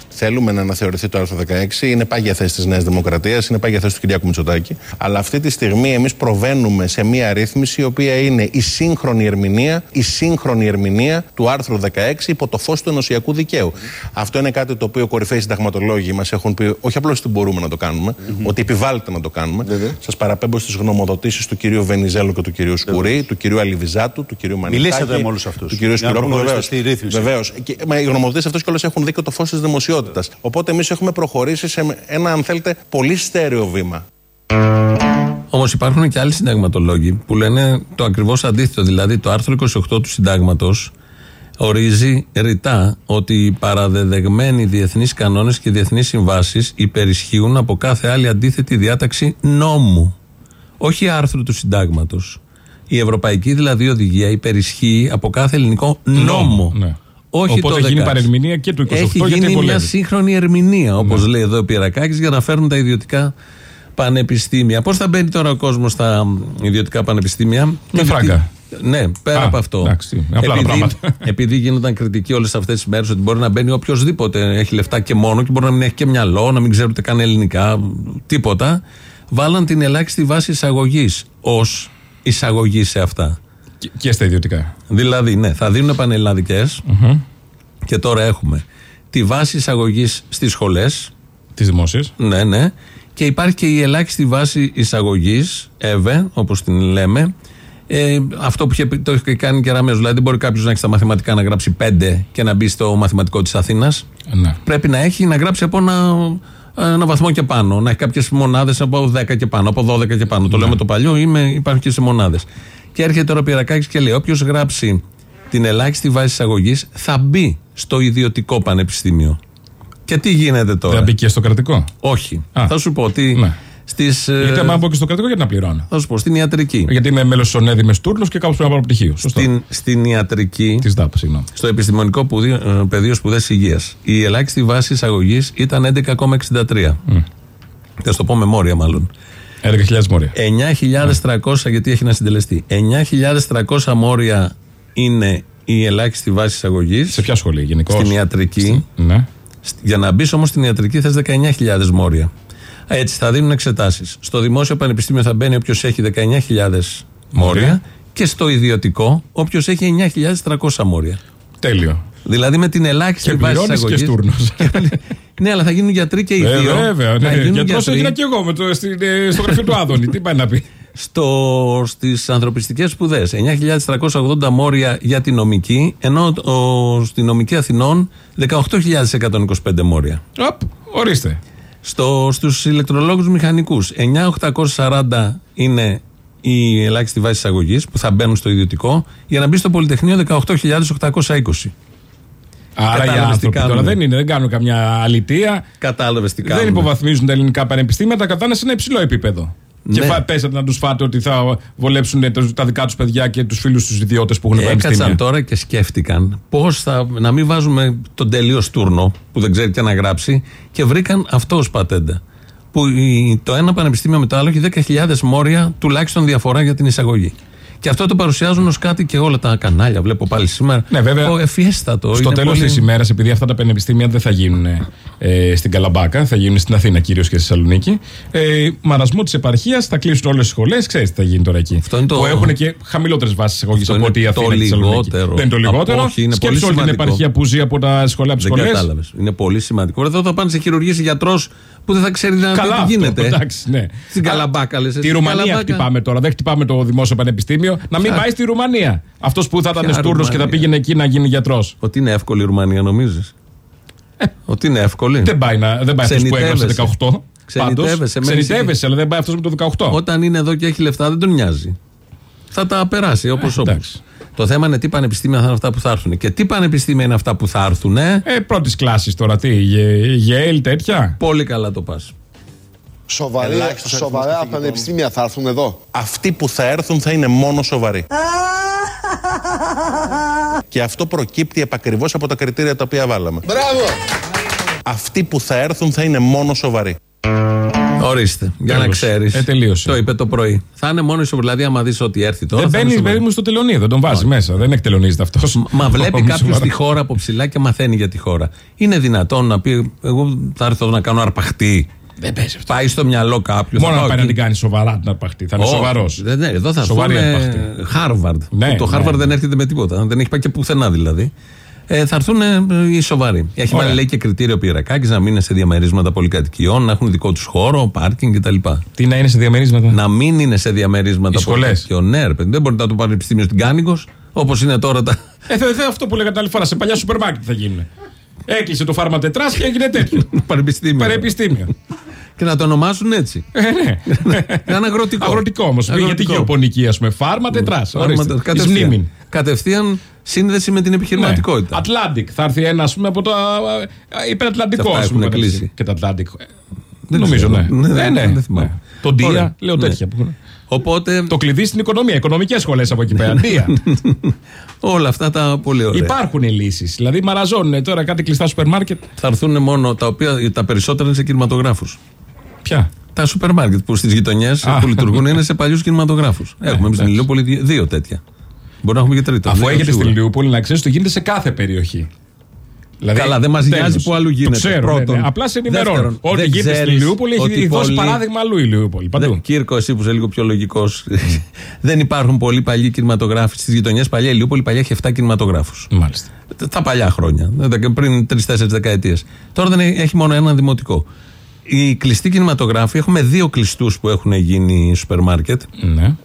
Θέλουμε να αναθεωρηθεί το άρθρο 16. Είναι πάγια θέση της Νέας Δημοκρατίας, είναι πάγια θέση του Κυριάκου Μητσοτάκη. Αλλά αυτή τη στιγμή εμείς προβαίνουμε σε μία ρύθμιση η οποία είναι η σύγχρονη ερμηνεία, η σύγχρονη ερμηνεία του άρθρου 16 υπό το φως του ενωσιακού δικαίου. Αυτό είναι κάτι το οποίο κορυφαίοι συνταγματολόγοι μας έχουν πει, όχι απλώς ότι μπορούμε να το κάνουμε, ότι επιβάλλεται να το κάνουμε. Σας παραπέμπω στις γνωμοδοτήσεις του κυρίου Βενιζέλου και του κυρίου Σκουρί, του κυρίου Αλιβιζάτου, του κυρίου Μανιτάκη. Μιλήσατε με όλους αυτούς. Του κυρίου Για να Σπυρόπουλου. προχωρήσετε στη ρύθμιση. Βεβαίως. Οι γνωμοδοτήσεις αυτές κιόλας έχουν δει και το φως της δημοσιότητας. Οπότε εμείς έχουμε προχωρήσει σε ένα, αν θέλετε, πολύ στέρεο βήμα. Όμως υπάρχουν και άλλοι συνταγματολόγοι που λένε το ακριβώς αντίθετο. Δηλαδή, το άρθρο 28 του συντάγματος ορίζει ρητά ότι οι παραδεδεγμένοι διεθνείς κανόνες και διεθνείς συμβάσεις υπερισχύουν από κάθε άλλη αντίθετη διάταξη νόμου. Όχι άρθρου του συντάγματος. Η ευρωπαϊκή δηλαδή οδηγία υπερισχύει από κάθε ελληνικό νόμο. ναι. Όχι Οπότε το έχει γίνει 16. παρερμηνία και του 28 Έχει γιατί γίνει μια βολεύει. σύγχρονη ερμηνεία, όπως λέει εδώ ο Πυρακάκης, για να φέρουν τα ιδιωτικά πανεπιστήμια. Πώς θα μπαίνει τώρα ο κόσμος στα ιδιωτικά πανεπιστήμια, Με Γιατί- φράγκα. Ναι, πέρα Α, από αυτό. εντάξει, απλά τα επειδή, πράγματα. επειδή γίνονταν κριτικοί όλες αυτές τις μέρες ότι μπορεί να μπαίνει οποιοδήποτε έχει λεφτά και μόνο και μπορεί να μην έχει και μυαλό, να μην ξέρει ούτε καν ελληνικά, τίποτα. Βάλαν την ελάχιστη βάση εισαγωγής ως εισαγωγή σε αυτά. Και, και στα ιδιωτικά. Δηλαδή, ναι, θα δίνουν πανελλαδικές και τώρα έχουμε τη βάση εισαγωγής στις σχολές. Τις δημόσιες. Ναι, ναι. Και υπάρχει και η ελάχιστη βάση εισαγωγής, ΕΒΕ, όπως την λέμε. Ε, αυτό που είχε, πει- το έχει κάνει και Ραμέζο. Δηλαδή, δεν μπορεί κάποιος να έχει στα μαθηματικά να γράψει 5 και να μπει στο μαθηματικό της Αθήνας. Ναι. Πρέπει να έχει να γράψει από ένα, ένα βαθμό και πάνω. Να έχει κάποιες μονάδες από 10 και πάνω, από 12 και πάνω. Το λέμε το παλιό, είμαι, υπάρχει και σε μονάδες. Και έρχεται τώρα ο Πυρακάκης και λέει: Όποιος γράψει την ελάχιστη βάση εισαγωγής θα μπει στο ιδιωτικό πανεπιστήμιο. Και τι γίνεται τώρα; Δεν μπήκε στο κρατικό; Όχι. Α. θα σου πω ότι Ναι. στις, ε, Γιατί άμα μπω και στο κρατικό, γιατί να πληρώνω; θα σου πω στην ιατρική. Γιατί είμαι μέλος τη ΟΝΕΔη με Στούρνο και κάπως πρέπει να πάρω πτυχίο. Σωστό. Στην, στην ιατρική, Της ΔΑΠ, συγγνώμη. στο επιστημονικό πουδί- ε, πεδίο σπουδές υγείας, η ελάχιστη βάση εισαγωγής ήταν 11,63. Θα σου το πω με μόρια μάλλον. 11.000 μόρια. 9.300 γιατί έχει ένα συντελεστή. 9.300 μόρια είναι η ελάχιστη βάση εισαγωγής. Σε ποια σχολή, γενικώς; Στην ιατρική. Ναι. Για να μπεις όμως στην ιατρική θες 19.000 μόρια. Έτσι θα δίνουν εξετάσεις. Στο δημόσιο πανεπιστήμιο θα μπαίνει όποιος έχει 19.000 μόρια και στο ιδιωτικό όποιος έχει 9.300 μόρια. Τέλειο. Δηλαδή με την ελάχιστη Και βάση πληρώνεις και εισαγωγής- Στούρνο. ναι, αλλά θα γίνουν γιατροί και οι Ε, δύο. βέβαια, Θα ναι. γίνουν Γιατρό γιατροί έγινα και εγώ με το, στην, ε, στο γραφείο του Άδωνη. Τι πάει να πει; στο, στις ανθρωπιστικές σπουδές 9.380 μόρια για τη νομική ενώ ο, στη νομική Αθηνών 18.125 μόρια Οπ, ορίστε. στο, στους ηλεκτρολόγους μηχανικούς 9.840 είναι η ελάχιστη βάση εισαγωγής που θα μπαίνουν στο ιδιωτικό για να μπει στο Πολυτεχνείο 18.820 Άρα οι Κατάλαβες τι άνθρωποι τώρα κάνουν. δεν, είναι, δεν κάνουν καμιά αλητεία. Κατάλαβες τι Δεν κάνουν υποβαθμίζουν τα ελληνικά πανεπιστήμια, τα κρατάνε σε ένα υψηλό επίπεδο. Και Ναι. φα, πέσατε να τους φάτε ότι θα βολέψουν τα, τα δικά τους παιδιά και τους φίλους τους ιδιώτες που έχουν πανεπιστήμια. Έκατσαν τώρα και σκέφτηκαν πώς θα. να μην βάζουμε τον τελείω τούρνο που δεν ξέρει και να γράψει και βρήκαν αυτό ως πατέντα. Που η- το ένα πανεπιστήμιο με το άλλο έχει 10.000 μόρια τουλάχιστον διαφορά για την εισαγωγή. Και αυτό το παρουσιάζουν ως κάτι και όλα τα κανάλια. Βλέπω πάλι σήμερα. Ναι, βέβαια. Ο εφιέστατο. Στο είναι τέλος πολύ- της ημέρας, επειδή αυτά τα πανεπιστήμια δεν θα γίνουν ε, στην Καλαμπάκα, θα γίνουν στην Αθήνα κυρίως και στη Θεσσαλονίκη, ε, μαρασμό της επαρχίας θα κλείσουν όλες τις σχολές. Ξέρεις τι θα γίνει τώρα εκεί. Αυτό είναι το- Που έχουν και χαμηλότερες βάσεις εισαγωγή Αυτό από είναι ότι η το Αθήνα και η Θεσσαλονίκη. λιγότερο. Δεν είναι το λιγότερο. Από- όχι, είναι Σκέψου πολύ όλη την σημαντικό. επαρχία που ζει από τα σχολεία από τι Δεν σχολές. κατάλαβες. Είναι πολύ σημαντικό. Εδώ θα πάνε σε χειρουργία γιατρός που δεν θα ξέρει να Καλά τι αυτό, γίνεται. εντάξει, ναι. Στην Καλαμπάκα, λες, Τη στην Ρουμανία Καλαμπάκα. χτυπάμε τώρα. Δεν χτυπάμε το δημόσιο πανεπιστήμιο. Να μην Ποια- πάει στη Ρουμανία. Αυτό που θα ήταν Ποια στούρνο και θα Ρουμανία? πήγαινε εκεί να γίνει γιατρό. Ότι είναι εύκολη η Ρουμανία, νομίζει. Ότι είναι εύκολη. Δεν πάει, να, δεν πάει αυτό που έγραψε Ξενιτεύεσαι. 18. Ξενιτεύεσαι, μένεις Ξενιτεύεσαι, αλλά δεν πάει αυτό με το 18. Όταν είναι εδώ και έχει λεφτά, δεν τον νοιάζει. Θα τα περάσει όπω όπω. Ε, εντάξει. Το θέμα είναι τι πανεπιστήμια θα είναι αυτά που θα έρθουν. Και τι πανεπιστήμια είναι αυτά που θα έρθουν. Ε? Ε, πρώτη κλάση τώρα, τι, Γε- Γεέλ, τέτοια. Πολύ καλά το πα. Σοβαρή, Ελάχιστος αριθμός σοβαρά καθηγητών. πανεπιστήμια θα έρθουν εδώ. Αυτοί που θα έρθουν θα είναι μόνο σοβαροί. Και αυτό προκύπτει επακριβώς από τα κριτήρια τα οποία βάλαμε. Μπράβο! Αυτοί που θα έρθουν θα είναι μόνο σοβαροί. Ορίστε, για να Τέλος. ξέρεις. Ε, τελείωσε. Το είπε το πρωί. Θα είναι μόνο ισοβαρή. Δηλαδή, άμα δεις ότι έρθει τώρα. Δεν θα είναι μπαίνει σοβαρή. παιδί μου στο τελωνίο, δεν τον βάζει μέσα. Δεν εκτελονίζεται αυτός. Μα βλέπει κάποιος τη χώρα από ψηλά και μαθαίνει για τη χώρα. Είναι δυνατόν να πει, Εγώ θα έρθω εδώ να κάνω αρπαχτή. Δεν παίζει αυτό. Πάει στο μυαλό κάποιου. Μόνο να πάει να την κάνει σοβαρά την αρπαχτή. Θα είναι σοβαρός. Ναι, εδώ θα Σοβαρή έρθουν αρπαχτή. Χάρβαρντ. Ναι, το ναι, Χάρβαρντ ναι. δεν έρχεται με τίποτα. Δεν έχει πάει και πουθενά δηλαδή. Ε, θα έρθουν ε, οι σοβαροί. Έχει Ωραία. βάλει λέει και κριτήριο πυρακάκι να μην είναι σε διαμερίσματα πολυκατοικιών, να έχουν δικό τους χώρο, πάρκινγκ κτλ. Τι να είναι σε διαμερίσματα; Να μην είναι σε διαμερίσματα Οι σχολές. πολυκατοικιών. Ναι, ρε παιδί, δεν μπορεί να το πανεπιστήμιο στην Κάνικος, όπως είναι τώρα τα. Ε, θε, θε, αυτό που λέγατε την άλλη φορά. Σε παλιά σούπερ μάρκετ θα γίνουν. Έκλεισε το φάρμα τετράς και έγινε τέτοιο. πανεπιστήμια. Πανεπιστήμιο. Και να το ονομάσουν έτσι. Ε, ναι. Είναι αγροτικό. Αγροτικό όμως. Γιατί Αγροτικό. γεωπονική, ας πούμε. Φάρμα τετράς. Φάρμα- Της κατευθείαν. μνήμη. Κατευθείαν σύνδεση με την επιχειρηματικότητα. Ατλάντικ. Θα έρθει ένας, ας πούμε, από το α, α, υπερατλαντικό. Και αυτά ας πούμε, έχουν κατευθείαν. κλείσει. Και τα Ατλάντικ. Ε, Δεν Νομίζω, ξέρω. ναι. Ναι, Ναι, δεν- ναι. δεν θυμάμαι. ναι. Το Ντία, Ωραία. λέω Ναι. τέτοια. που έχουν. Οπότε Το κλειδί στην οικονομία. Οικονομικές σχολές από εκεί πέρα. Ντία. όλα αυτά τα πολύ ωραία. Υπάρχουν λύσεις. Δηλαδή, μαραζώνουν τώρα κάτι κλειστά σούπερ μάρκετ. Θα έρθουν μόνο τα οποία τα περισσότερα είναι σε κινηματογράφους. Ποια. Τα σούπερ μάρκετ που στις γειτονιές Α. που λειτουργούν είναι σε παλιούς κινηματογράφους. Έχουμε εμεί στην εντάξει. Ηλιούπολη δύ- δύο τέτοια. Μπορεί να έχουμε και τρίτο. Αφού δύο έχετε σίγουρα. στην Λιούπολη, να ξέρεις, το γίνεται σε κάθε περιοχή. Δηλαδή, Καλά, δεν μας τέλος. νοιάζει που αλλού γίνεται. Το ξέρω. Πρώτον. ναι, ναι. Απλά σε ενημερώνω. Δεύτερον, Ό,τι δεν γίνεται στη ξέρεις Λιούπολη ότι έχει δώσει πολλοί- παράδειγμα αλλού η Λιούπολη. Παντού. Δεν, Κύρκο, εσύ που είσαι λίγο πιο λογικός. δεν υπάρχουν πολλοί παλιοί κινηματογράφοι στις γειτονιές. Παλιά η Ηλιούπολη παλιά έχει 7 κινηματογράφους. Μάλιστα. Τα παλιά χρόνια. δεκα- Πριν 3-4 δεκαετίες. Τώρα δεν έχει μόνο ένα δημοτικό. Οι κλειστοί κινηματογράφοι, έχουμε δύο κλειστούς που έχουν γίνει σούπερ μάρκετ. Ναι.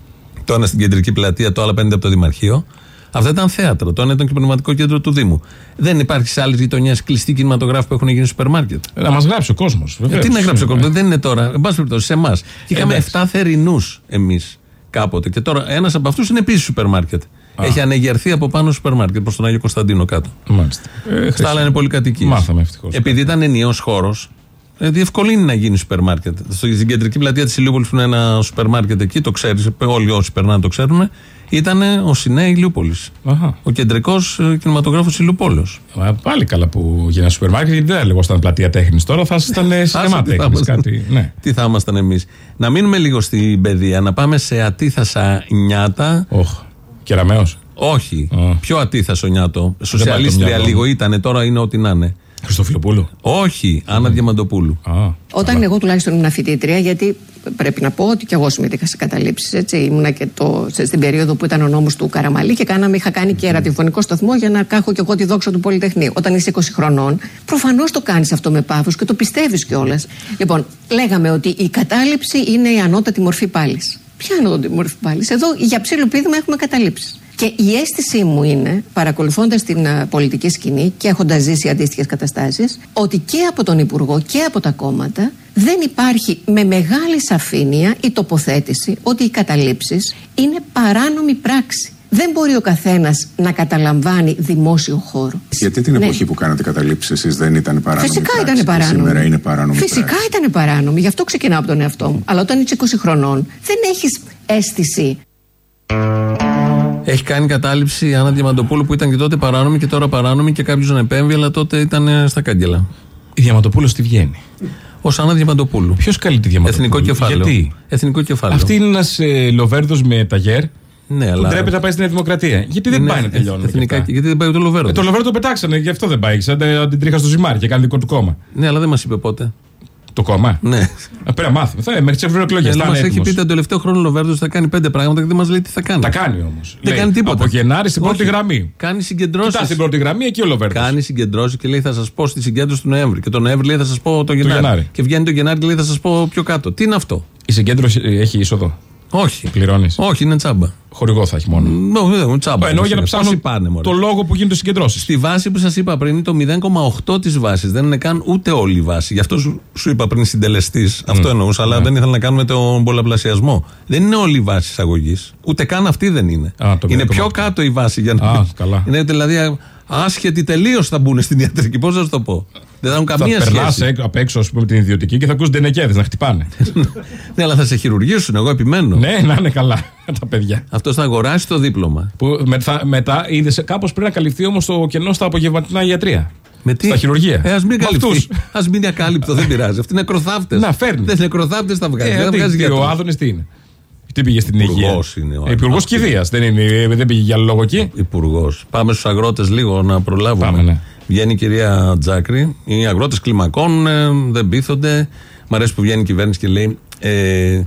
Το ένα στην κεντρική πλατεία, το άλλο πέντε από το Δημαρχείο. Αυτά ήταν θέατρο. Το ένα ήταν και πνευματικό κέντρο του Δήμου. Δεν υπάρχει σε άλλες γειτονιές κλειστοί κινηματογράφοι που έχουν γίνει σούπερ μάρκετ; Να μας γράψει ο κόσμος. Ε, τι να γράψει ο κόσμος, δεν είναι τώρα. Εν πάση περιπτώσει, σε εμάς. Και είχαμε εντάξει. 7 θερινούς εμείς κάποτε. Και τώρα ένας από αυτούς είναι επίσης σούπερ μάρκετ. Έχει ανεγερθεί από πάνω σούπερ μάρκετ προς τον Άγιο Κωνσταντίνο κάτω. Μάλιστα. Ε, Στα άλλα είναι πολυκατοικίες. Μάθαμε ευτυχώς. Επειδή ήταν ενιαίος χώρος, ε, διευκολύνει να γίνει σούπερ μάρκετ. Στο- Στην κεντρική πλατεία της Ηλιούπολης που είναι ένα σούπερ μάρκετ εκεί, το ξέρεις, όλοι όσοι περνάνε το ξέρουν, ήταν ο Σινέ Ηλιούπολης. Αχα. Ο κεντρικός κινηματογράφος Ηλιούπολη. Μα πάλι καλά που γίνει ένα σούπερ μάρκετ, γιατί δεν λεγόταν πλατεία τέχνης τώρα, θα ήσασταν σινεμά τι θα τέχνης. ήμασταν. Κάτι. Ναι. Τι θα ήμασταν εμείς. Να μείνουμε λίγο στην παιδεία, να πάμε σε ατίθασα νιάτα. Όχ. Κεραμαίος. Όχι. Α. Πιο ατίθασο νιάτο. πάει το Σοσιαλίστρια μυαλό λίγο μου. ήταν, τώρα είναι ό,τι να είναι. Χριστοφιλοπούλου; Όχι. Άννα Διαμαντοπούλου. Α. Όταν εγώ τουλάχιστον ήμουν φοιτήτρια, γιατί πρέπει να πω ότι και εγώ συμμετείχα σε καταλήψεις. Έτσι, ήμουνα και το, σε- στην περίοδο που ήταν ο νόμος του Καραμαλή και κάναμε, είχα κάνει και ραδιοφωνικό σταθμό για να κάχω και εγώ τη δόξα του Πολυτεχνείου. Όταν είσαι 20 χρονών, προφανώς το κάνεις αυτό με πάθος και το πιστεύεις κιόλας. Λοιπόν, λέγαμε ότι η κατάληψη είναι η ανώτατη μορφή πάλι. Ποια είναι η ανώτατη μορφή πάλι, Εδώ για ψήλο πείδημα έχουμε καταλήψεις. Και η αίσθησή μου είναι, παρακολουθώντας την α, πολιτική σκηνή και έχοντας ζήσει αντίστοιχες καταστάσεις, ότι και από τον Υπουργό και από τα κόμματα δεν υπάρχει με μεγάλη σαφήνεια η τοποθέτηση ότι οι καταλήψεις είναι παράνομη πράξη. Δεν μπορεί ο καθένας να καταλαμβάνει δημόσιο χώρο. Γιατί την Ναι. εποχή που κάνατε καταλήψεις εσείς δεν ήταν παράνομη. Φυσικά πράξη ήταν και παράνομη. Σήμερα είναι παράνομη. Φυσικά πράξη; ήταν παράνομη. Γι' αυτό ξεκινάω από τον εαυτό μου. Αλλά όταν είσαι 20 χρονών, δεν έχεις αίσθηση Έχει κάνει κατάληψη η Άννα Διαμαντοπούλου που ήταν και τότε παράνομη και τώρα παράνομη και κάποιος να επέμβει, αλλά τότε ήταν ε, στα κάγκελα. Η Διαματοπούλου τι βγαίνει. Ω Άννα Διαμαντοπούλου. Ποιος καλεί τη Διαματοπούλου. Εθνικό κεφάλαιο. Γιατί; Εθνικό κεφάλαιο. Αυτή είναι ένας ε, Λοβέρδος με ταγέρ ναι, που αλλά. ντρέπεται να πάει στην Δημοκρατία. Γιατί δεν είναι πάει να εθ- τελειώνει. εθνικά, γιατί δεν πάει ούτε ο Λοβέρδος. Ε, το Λοβέρδο το πετάξανε, γι' αυτό δεν πάει. Σαν τε- την τρίχα στο ζυμάρι και κάνει δικό του κόμμα. Ναι, αλλά δεν μας είπε πότε. Το κόμμα. Ναι. Α, Πρέπει να μάθουμε. Θα, μέχρι τις ευρωεκλογές. Αλλά θα μα είναι έχει έτοιμος. πει τον τελευταίο χρόνο ο Λοβέρδος θα κάνει πέντε πράγματα και δεν μας λέει τι θα κάνει. Τα κάνει όμως. Δεν κάνει τίποτα. Από Γενάρη στην πρώτη Όχι. γραμμή. Κάνει συγκεντρώσεις. Κοιτά στην πρώτη γραμμή εκεί ο Λοβέρδος. Κάνει συγκεντρώσεις και λέει θα σας πω στη συγκέντρωση του Νοέμβρη. Και τον Νοέμβρη λέει θα σας πω το Γενάρη. Γενάρη. Και βγαίνει το Γενάρη και λέει θα σας πω πιο κάτω. Τι είναι αυτό; Η συγκέντρωση ε, έχει είσοδο. Όχι. Πληρώνεις; Όχι, είναι τσάμπα. Χορηγό θα έχει μόνο. Νο, δεν, τσάμπα. Εννοώ για να Πόσοι ψάχνω πάνε, μωρέ. το λόγο που γίνονται συγκεντρώσεις. Στη βάση που σας είπα πριν είναι το 0,8 της βάσης. Δεν είναι καν ούτε όλη η βάση. Γι' αυτό σου, σου είπα πριν συντελεστής. Αυτό εννοούσα, αλλά δεν ήθελα να κάνουμε τον πολλαπλασιασμό. Δεν είναι όλη η βάση εισαγωγής. Ούτε καν αυτή δεν είναι. Α, το είναι 0,8. πιο κάτω η βάση για να. Α, καλά. Είναι δηλαδή άσχετοι τελείως θα μπουν στην ιατρική. Πώς να σου το πω; Δεν θα έχουν Θα καμία περνάς σχέση. απ' έξω ας πούμε, με την ιδιωτική και θα ακούς ντενεκέδες να χτυπάνε. ναι, αλλά θα σε χειρουργήσουν. Εγώ επιμένω. ναι, να είναι καλά τα παιδιά. Αυτός θα αγοράσει το δίπλωμα. Που μετά, μετά είδε κάπως πρέπει να καλυφθεί όμως το κενό στα απογευματινά ιατρία. Με τι; Στα χειρουργεία. Ε, ας μην Με καλυφθεί. αυτούς. Α μην είναι ακάλυπτο, δεν πειράζει. Αυτοί είναι νεκροθάπτε. Να, φέρνει. Δεν είναι νεκροθάπτε, τα βγάζει. Ε, δεν τι- βγάζει τι, γιατρούς. ο Άδωνης τι είναι; Τι πήγε στην υγεία; Υπουργός είναι ο Υπουργός Άδωνης. κηδείας. Δεν, είναι, ε, δεν πήγε για άλλο λόγο εκεί; Υπουργός. Πάμε στους αγρότες λίγο να προλάβουμε. Πάμε, ναι. Βγαίνει η κυρία Τζάκρη. Οι αγρότες κλιμακώνουν, ε, δεν πείθονται. Μ' αρέσει που βγαίνει η κυβέρνηση και λέει ε,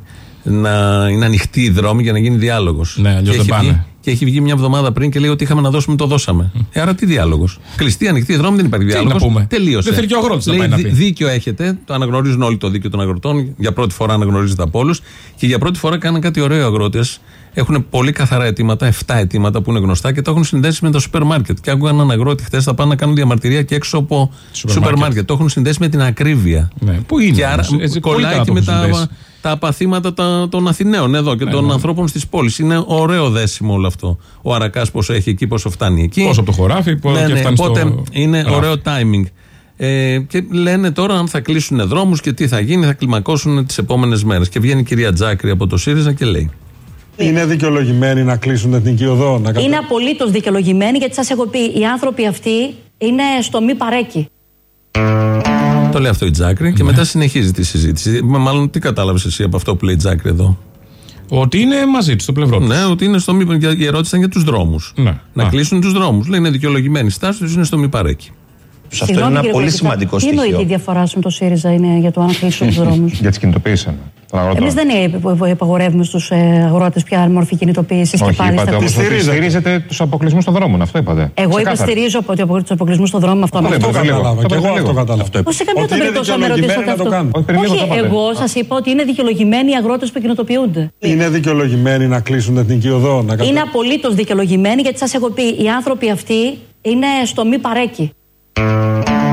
να είναι ανοιχτή η δρόμη για να γίνει διάλογος. Ναι, αλλιώς δεν πάνε. Και έχει βγει μια εβδομάδα πριν και λέει ότι είχαμε να δώσουμε, το δώσαμε. Ε, άρα τι διάλογος. Κλειστή, ανοιχτή δρόμη, δεν υπάρχει Τι διάλογος. να πούμε. Τελείωσε. Δεν θέλει και ο αγρότης να Λέει, πάει να «Δι- πει». Δίκιο έχετε, το αναγνωρίζουν όλοι το δίκαιο των αγροτών. Για πρώτη φορά αναγνωρίζεται από όλους. Και για πρώτη φορά κάναν κάτι ωραίο οι αγρότες. Έχουν πολύ καθαρά αιτήματα, 7 αιτήματα που είναι γνωστά και τα έχουν συνδέσει με το σούπερ μάρκετ. Και άκουγα έναν αγρότη χθες θα πάνε να κάνουν διαμαρτυρία και έξω από Σούπερ σούπερ μάρκετ. μάρκετ. Το έχουν συνδέσει με την ακρίβεια. Ναι, πού είναι Και άρα όμως, έτσι, πολύ κολλάει καλά και το με έχουν τα, συνδέσει. τα απαθήματα τα- των Αθηναίων εδώ και των ναι. ανθρώπων στις πόλεις. Είναι ωραίο δέσιμο όλο αυτό. Ο Αρακάς πόσο έχει εκεί, πόσο φτάνει εκεί. Πόσο από το χωράφι, πόσο Ναι, και ναι, φτάνει οπότε στο είναι ράφι. ωραίο timing. Ε, και λένε τώρα αν θα κλείσουν δρόμους και τι θα γίνει, θα κλιμακώσουν τις επόμενες μέρες. Και βγαίνει η κυρία Τζάκρη από το ΣΥΡΙΖΑ και λέει. Είναι δικαιολογημένοι να κλείσουν την εθνική οδό, να Είναι απολύτως δικαιολογημένοι γιατί σας έχω πει, οι άνθρωποι αυτοί είναι στο μη παρέκει. Το λέει αυτό η Τζάκρη Ναι. και μετά συνεχίζει τη συζήτηση. Μα Μάλλον τι κατάλαβες εσύ από αυτό που λέει η Τζάκρη εδώ; Ότι είναι μαζί του, στο πλευρό του. Ναι, ότι είναι στο μη. και Η ερώτηση ήταν για τους δρόμους. Ναι. Να Α. κλείσουν τους δρόμους. Λέει είναι δικαιολογημένη η στάση τους, είναι στο μη παρέκει. Αυτό είναι ένα πολύ σημαντικό Τι εννοεί η στοιχείο. διαφορά σου με το ΣΥΡΙΖΑ είναι για το αν κλείσουν του δρόμους; Για τις κινητοποιήσει των αγροτών. Εμείς δεν ε, υπαγορεύουμε στους αγρότες ποια μορφή κινητοποίησης και Όχι, πάλι είπατε στα όμως ότι στηρίζετε τους αποκλεισμούς των δρόμων. Αυτό είπατε. Εγώ Ξεκάθαρα. υποστηρίζω ότι από τους αποκλεισμούς στον δρόμο αυτό Το με λέτε, αυτό. το λίγο. Κατάλαβα. Το Και εγώ λέτε αυτό λίγο. κατάλαβα. Πώ σε καμία Ότι είναι περίπτωση θα με ρωτήσετε δικαιολογημένοι να το αυτό. κάνουν. Όχι, περί λίγο Όχι, το είπατε. εγώ σας είπα ότι είναι δικαιολογημένοι οι αγρότες που κοινοτοποιούνται. Είναι δικαιολογημένοι να κλείσουν την εθνική οδό, να Είναι απολύτως δικαιολογημένοι γιατί σας έχω πει, οι άνθρωποι αυτοί είναι στο μη παρέκει.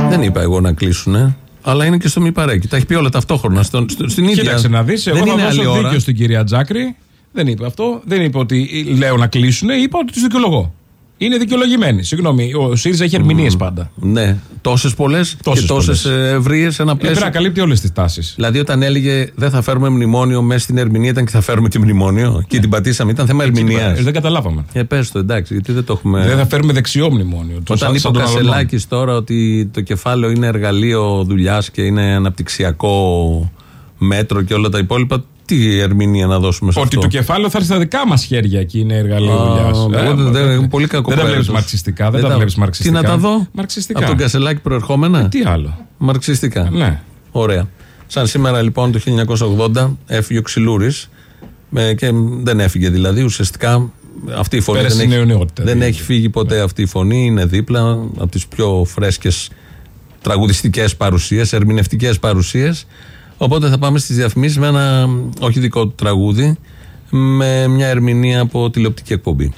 Δεν είπα εγώ να κλείσουν, αλλά είναι και στο μη παρέκει. Τα έχει πει όλα ταυτόχρονα. Στο, στο- στην ίδια. Κοίταξε να δεις. Εγώ δεν θα είναι άλλη δώσω ώρα. δίκιο στην κυρία Τζάκρη. Δεν είπε αυτό. Δεν είπε ότι λέω να κλείσουν. Είπα ότι τους δικαιολογώ. Είναι δικαιολογημένοι. Συγγνώμη, ο ΣΥΡΙΖΑ έχει ερμηνείες πάντα. Ναι, τόσες πολλές και Τόσες τόσες ευρείες ένα Ε, Πρέπει πλαίσιο. να καλύπτει όλες τις τάσεις. Δηλαδή, όταν έλεγε δεν θα φέρουμε μνημόνιο μέσα στην ερμηνεία, ήταν και θα φέρουμε και μνημόνιο. Και την πατήσαμε. Ήταν θέμα ερμηνείας. Δεν καταλάβαμε. Ε, πες το, εντάξει, γιατί δεν το έχουμε. Δεν θα φέρουμε δεξιό μνημόνιο. Το Όταν σαν- είπε σαν ο τον Αλωνών. Κασελάκη τώρα ότι το κεφάλαιο είναι εργαλείο δουλειάς και είναι αναπτυξιακό μέτρο και όλα τα υπόλοιπα, τι ερμηνεία να δώσουμε σε Ότι αυτό; το κεφάλαιο θα έρθει στα δικά μας χέρια και είναι εργαλείο Α, δουλειάς. εγώ δεν- δεν- είμαι πολύ κακό Δεν τα βλέπεις πέρασος. μαρξιστικά. Δεν Δεν τα τα- βλέπεις Τι μαρξιστικά. να τα δω; Μαρξιστικά. Από τον Κασελάκη προερχόμενα; Τι άλλο; Μαρξιστικά. Ναι. Ωραία. Σαν σήμερα λοιπόν το 1980 έφυγε ο Ξυλούρης και δεν έφυγε δηλαδή. Ουσιαστικά αυτή η φωνή Πέρασε δεν, η έχει, νεοναιότητα, δεν δηλαδή. έχει φύγει ποτέ αυτή η φωνή. Είναι δίπλα από τις πιο φρέσκες τραγουδιστικές παρουσίες, ερμηνευτικές παρουσίες. Οπότε θα πάμε στις διαφημίσεις με ένα όχι δικό του τραγούδι, με μια ερμηνεία από τηλεοπτική εκπομπή.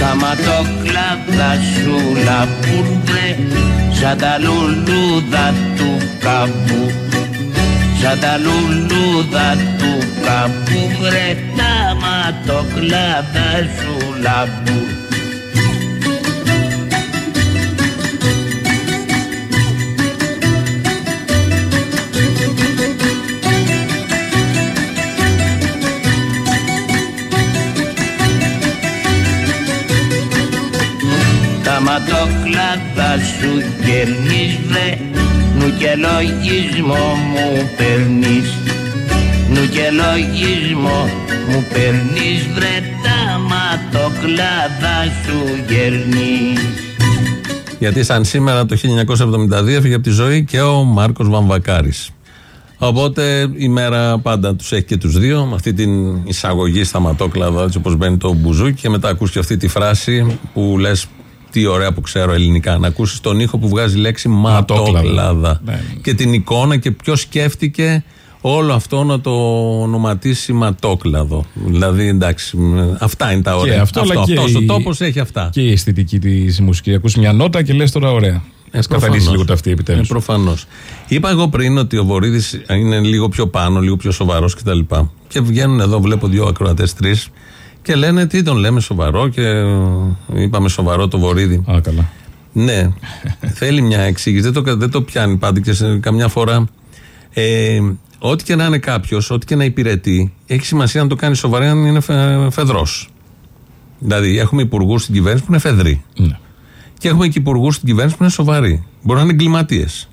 Κάμα το κλάδα σου λαπούρδε Σαν τα λουλούδα του καπού. Σαν τα λουλούδα του καπού Βρε κάμα το κλάδα σου λαπούρδε το κλάδα σου κερνείς βρε Νου και λογισμό μου παίρνεις. Νου και λογισμό μου παίρνεις βρε Τα μα το κλάδα σου γερνείς Γιατί σαν σήμερα το 1972 έφυγε από τη ζωή και ο Μάρκος Βαμβακάρης. Οπότε η μέρα πάντα τους έχει και τους δύο με αυτή την εισαγωγή στα ματόκλαδα έτσι όπως μπαίνει το μπουζούκι και μετά ακούς και αυτή τη φράση που λες τι ωραία που ξέρω ελληνικά να ακούσεις τον ήχο που βγάζει η λέξη ματόκλαδα Ναι. και την εικόνα και ποιος σκέφτηκε όλο αυτό να το ονοματίσει ματόκλαδο. Δηλαδή εντάξει, μ, αυτά είναι τα ωραία. Και αυτό, αλλά και αυτός ο η- τόπος έχει αυτά. Και η αισθητική της μουσικής. Ακούς μια νότα και λες τώρα ωραία. Ε, Α καθαρίσει προφανώς. λίγο το αυτή επιτέλους. Ε, Προφανώς. Είπα εγώ πριν ότι ο Βορύδης είναι λίγο πιο πάνω, λίγο πιο σοβαρός κτλ. Και βγαίνουν εδώ, βλέπω δύο ακροατές, τρεις, και λένε τι τον λέμε σοβαρό και ε, είπαμε σοβαρό το Βορύδη. Α, καλά. Ναι, θέλει μια εξήγηση. Δεν το, δεν το πιάνει πάντα και σε καμιά φορά. Ε, ό,τι και να είναι κάποιος, ό,τι και να υπηρετεί, έχει σημασία να το κάνει σοβαρά αν είναι φε, φεδρός. Δηλαδή, έχουμε υπουργούς στην κυβέρνηση που είναι φεδροί. Ναι. Και έχουμε και υπουργούς στην κυβέρνηση που είναι σοβαροί. Μπορεί να είναι εγκληματίες.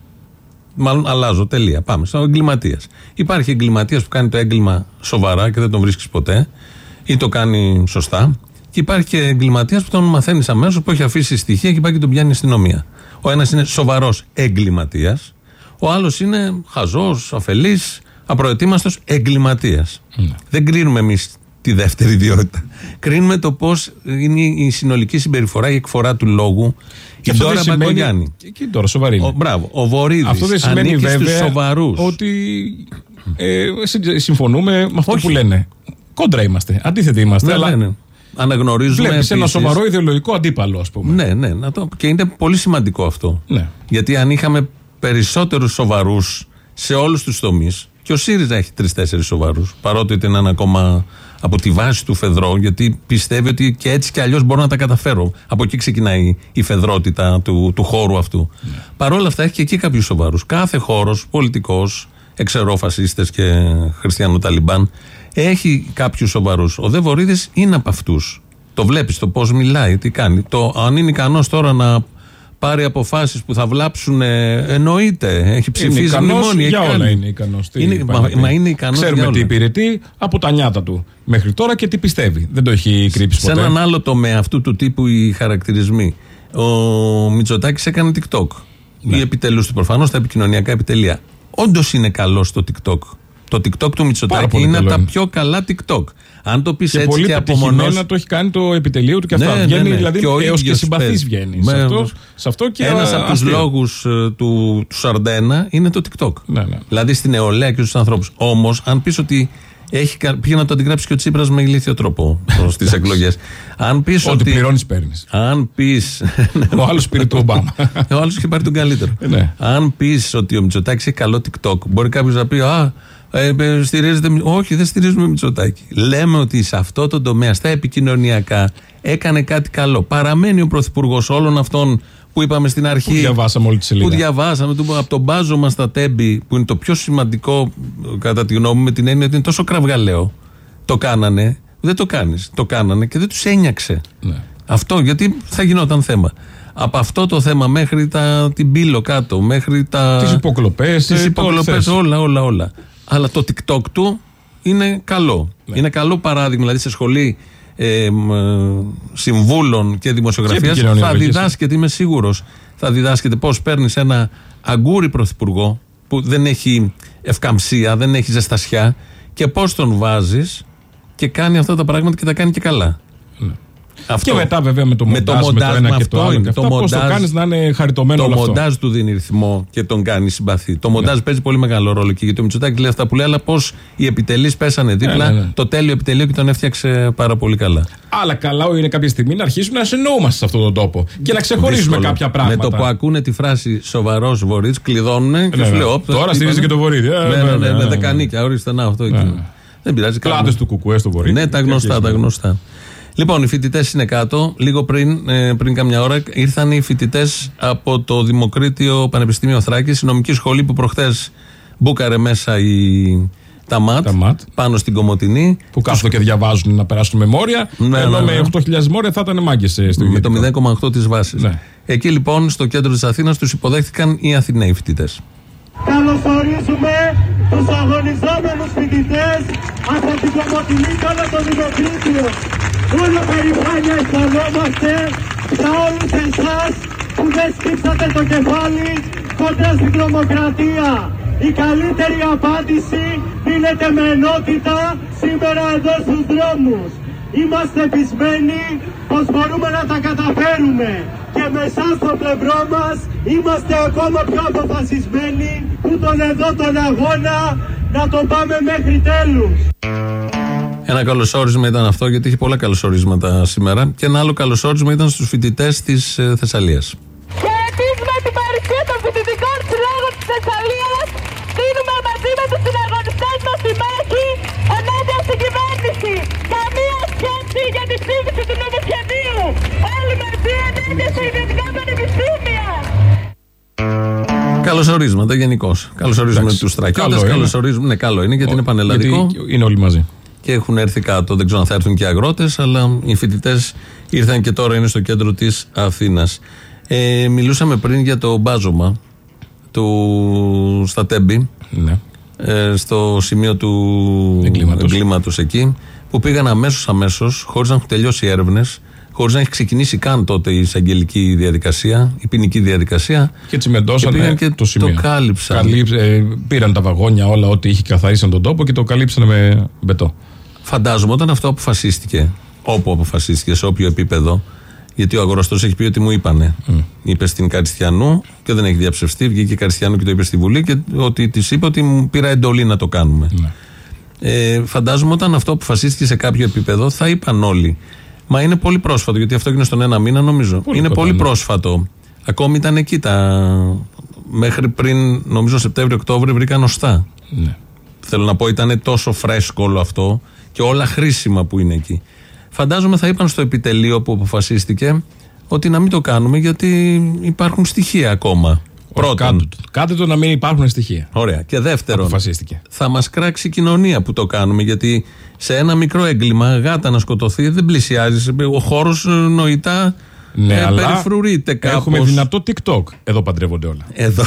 Μάλλον αλλάζω, τελεία. Πάμε στο εγκληματίε. Υπάρχει εγκληματίας που κάνει το έγκλημα σοβαρά και δεν τον βρίσκεις ποτέ ή το κάνει σωστά. Και υπάρχει και εγκληματίας που τον μαθαίνεις αμέσως, που έχει αφήσει στοιχεία και πάει και τον πιάνει η αστυνομία. Ο ένας είναι σοβαρός εγκληματίας, ο άλλος είναι χαζός, αφελής, απροετοίμαστος εγκληματίας. Δεν κρίνουμε εμείς τη δεύτερη ιδιότητα. Κρίνουμε το πώς είναι η συνολική συμπεριφορά, η εκφορά του λόγου. Και η αυτό δεν Ντόρα σημαίνει- Μπακογιάννη. Και εκεί τώρα σοβαρή είναι. Ο, μπράβο. Ο Βορύδης. Αυτό δεν σημαίνει ανήκει στους βέβαια σοβαρούς. ότι ε, συ- συμφωνούμε με αυτό που λένε. Κόντρα είμαστε. Αντίθετοι είμαστε. Ναι, αλλά ναι, ναι. Αναγνωρίζουμε. Βλέπεις ένα επίσης- σοβαρό ιδεολογικό αντίπαλο, ας πούμε. Ναι, ναι. Να το... Και είναι πολύ σημαντικό αυτό. Ναι. Γιατί αν είχαμε περισσότερους σοβαρούς σε όλους τους τομείς, και ο ΣΥΡΙΖΑ έχει τρει-τέσσερι σοβαρούς, παρότι ότι είναι ένα ακόμα από τη βάση του φεδρό, γιατί πιστεύει ότι και έτσι και αλλιώς μπορώ να τα καταφέρω. Από εκεί ξεκινάει η φεδρότητα του, του χώρου αυτού. Ναι. Παρ' όλα αυτά έχει και εκεί κάποιους σοβαρούς. Κάθε χώρος, πολιτικός, εξαιρόφασίστε και χριστιανοταλιμπάν, έχει κάποιους σοβαρούς. Ο Δε Βορύδης είναι από αυτούς. Το βλέπεις το πώς μιλάει, τι κάνει. Το αν είναι ικανός τώρα να πάρει αποφάσεις που θα βλάψουν, ε, εννοείται. Έχει ψηφίσει ικανός μνημόνια. έχει για όλα κάνει. είναι ικανός. Είναι- μα, μα είναι ικανός Ξέρουμε τι υπηρετεί από τα νιάτα του μέχρι τώρα και τι πιστεύει. Δεν το έχει κρύψει Σε ποτέ. έναν άλλο τομέα αυτού του τύπου οι χαρακτηρισμοί. Ο Μητσοτάκης έκανε TikTok. Ναι. Ή επιτελού του προφανώς τα επικοινωνιακά επιτελεία. Όντως είναι καλός στο TikTok. Το TikTok του Πάρα Μητσοτάκη πολύ είναι από καλό τα είναι. πιο καλά TikTok. Αν το πεις Και έτσι πολύ και πετυχημένα απομονώσει. το έχει κάνει το επιτελείο του και αυτά. Ναι, ναι, βγαίνει ναι. δηλαδή Και ο έως και ίδιος συμπαθή παίζει. βγαίνει. Ναι, σε, αυτό, ναι. σε αυτό και Ένας από τους αστείο. λόγους του, του 41 είναι το TikTok. Ναι, ναι. Δηλαδή στην νεολαία και στους ανθρώπους. Όμως, αν πεις ότι έχει, κα- πήγε να το αντιγράψει και ο Τσίπρας με ηλίθιο τρόπο στι εκλογές. Αν πεις Ό,τι ότι. πληρώνεις, παίρνεις. Αν πει. Ο άλλος πήρε το Ομπάμα. ο άλλος είχε πάρει τον καλύτερο. ναι. Αν πεις ότι ο Μητσοτάκης έχει καλό TikTok, μπορεί κάποιος να πει Α, ε, ε, στηρίζετε. Μη-». Όχι, δεν στηρίζουμε Μητσοτάκη. Λέμε ότι σε αυτό το τομέα, στα επικοινωνιακά, έκανε κάτι καλό. Παραμένει ο πρωθυπουργός όλων αυτών που είπαμε στην αρχή. Που διαβάσαμε όλη τη σελίδα. Που διαβάσαμε, του- από τον μπάζωμα στα τέμπη, που είναι το πιο σημαντικό, κατά τη γνώμη μου, με την έννοια ότι είναι τόσο κραυγαλαίο. Το κάνανε, δεν το κάνεις. Το κάνανε και δεν τους ένιαξε. Ναι. Αυτό γιατί θα γινόταν θέμα. Από αυτό το θέμα μέχρι τα, την πύλο κάτω, μέχρι τα. Τις υποκλοπές, τις ε, υποκλοπές, ό,τι θες. όλα, όλα, όλα. Αλλά το TikTok του είναι καλό. Ναι. Είναι καλό παράδειγμα. Δηλαδή σε σχολή ε, μ, ε, συμβούλων και δημοσιογραφίας θα επικοινωνιολογίας. διδάσκεται, είμαι σίγουρος, θα διδάσκεται πώς παίρνεις ένα αγκούρι πρωθυπουργό που δεν έχει ευκαμψία, δεν έχει ζεστασιά και πώς τον βάζεις και κάνει αυτά τα πράγματα και τα κάνει και καλά. Αυτό. Και μετά βέβαια με το Με το μοντάζ, με το μοντάζ, ένα με και το αυτό άλλο είναι. και αυτό, Το πώς το μοντάζ- κάνεις να είναι χαριτωμένο Το όλο αυτό. μοντάζ του δίνει ρυθμό και τον κάνει συμπαθή. Το μοντάζ παίζει πολύ μεγάλο ρόλο και γιατί ο Μητσοτάκης λέει αυτά που λέει, αλλά πώς οι επιτελείς πέσανε δίπλα. ναι, ναι. Το τέλειο επιτελείο και τον έφτιαξε πάρα πολύ καλά. Αλλά καλά είναι κάποια στιγμή να αρχίσουμε να συνεννοούμαστε σε αυτόν τον τόπο και να ξεχωρίζουμε Δύσκολο. κάποια πράγματα. Με το που ακούνε τη φράση σοβαρός βορρή, κλειδώνουν και Ναι, σου ναι. λέει: «Όπ, Τώρα είπανε». στηρίζει και το Βορύδη. Ε, Ναι, ναι, βέβαια, ναι, ναι, με ναι. δεκανίκια, ορίστε να αυτό εκεί. Δεν πειράζει. Κλάδε κάνουμε. του Κουκουέ στο Βορύδη. Ναι, τα γνωστά, Και τα αρχίζουμε. γνωστά. Λοιπόν, οι φοιτητές είναι κάτω. Λίγο πριν, ε, πριν κάμια ώρα, ήρθαν οι φοιτητές από το Δημοκρίτιο Πανεπιστήμιο Θράκης, η νομική σχολή που προχθές μπούκαρε μέσα η τα ΜΑΤ, πάνω στην Κομωτινή. Που κάθονται και διαβάζουν να περάσουν μεμόρια. Ναι, ενώ ναι, ναι. με 8.000 μόρια θα ήταν μάγκες στο με το ιδιωτικό. 0,8 της βάσης. Ναι. Εκεί λοιπόν στο κέντρο της Αθήνας τους υποδέχτηκαν οι Αθηναίοι φοιτητές. Καλωσορίζουμε τους αγωνιζόμενους φοιτητές από την Κομωτινή και όλο το Δημοκρίτιο. Μόνο περηφάνεια αισθανόμαστε για όλους εσάς που δεν σκύψατε το κεφάλι κοντά στην τρομοκρατία. Η καλύτερη απάντηση δίνεται με ενότητα σήμερα εδώ στους δρόμους. Είμαστε πεισμένοι πως μπορούμε να τα καταφέρουμε και με εσάς στο πλευρό μας είμαστε ακόμα πιο αποφασισμένοι που τον εδώ τον αγώνα να το πάμε μέχρι τέλους. Ένα καλωσόρισμα ήταν αυτό, γιατί είχε πολλά καλωσορίσματα σήμερα. Και ένα άλλο καλωσόρισμα ήταν στους φοιτητές της Θεσσαλίας. Χαιρετίζουμε την παρουσία των φοιτητικών συλλόγων της Θεσσαλίας. Δίνουμε μαζί με τους συναγωνιστές Καλωσορίσματα γενικώς. Καλωσορίζουμε Εντάξει, τους στρατιώτε. καλό είναι. Καλωσορίζουμε. Ναι, καλό είναι γιατί είναι πανελλαδικό. Γιατί είναι όλοι μαζί. Και έχουν έρθει κάτω. Δεν ξέρω αν θα έρθουν και αγρότες, αλλά οι φοιτητές ήρθαν και τώρα είναι στο κέντρο της Αθήνας. Ε, μιλούσαμε πριν για το μπάζωμα του στα Τέμπη. Ναι. ε, στο σημείο του Εγκλήματος. εγκλήματος εκεί, που πήγαν αμέσως αμέσως, χωρίς να έχουν τελειώσει οι έρευνες, χωρίς να έχει ξεκινήσει καν τότε η εισαγγελική διαδικασία, η ποινική διαδικασία. Και τσιμεντώσανε Και πήγαν και το σημείο. κάλυψαν. Καλύψ- ε, πήραν τα βαγόνια όλα ό,τι είχε καθαρίσει τον τόπο και το καλύψανε με μπετό. Φαντάζομαι όταν αυτό αποφασίστηκε, όπου αποφασίστηκε, σε όποιο επίπεδο, γιατί ο αγοραστός έχει πει ότι μου είπανε. Είπε στην Καριστιανού και δεν έχει διαψευστεί. Βγήκε η Καριστιανού και το είπε στη Βουλή και ότι της είπε ότι μου πήρα εντολή να το κάνουμε. Ε, φαντάζομαι όταν αυτό αποφασίστηκε σε κάποιο επίπεδο θα είπαν όλοι. Μα είναι πολύ πρόσφατο, γιατί αυτό έγινε στον ένα μήνα νομίζω. Πολύ είναι κοντά, πολύ ναι. πρόσφατο. Ακόμη ήταν εκεί τα. Μέχρι πριν, νομίζω Σεπτέμβριο-Οκτώβριο, βρήκαν οστά. Ναι. Θέλω να πω, ήταν τόσο φρέσκο όλο αυτό και όλα χρήσιμα που είναι εκεί. Φαντάζομαι θα είπαν στο επιτελείο που αποφασίστηκε ότι να μην το κάνουμε γιατί υπάρχουν στοιχεία ακόμα. Πρώτον. Κάντε το. Κάντε το να μην υπάρχουν στοιχεία. Ωραία. Και δεύτερον, Αποφασίστηκε. θα μας κράξει η κοινωνία που το κάνουμε. Γιατί σε ένα μικρό έγκλημα, γάτα να σκοτωθεί, δεν πλησιάζει. Ο χώρος νοητά Ναι, ε, αλλά περιφρουρείται κάπως. Έχουμε δυνατό TikTok. Εδώ παντρεύονται όλα. Εδώ.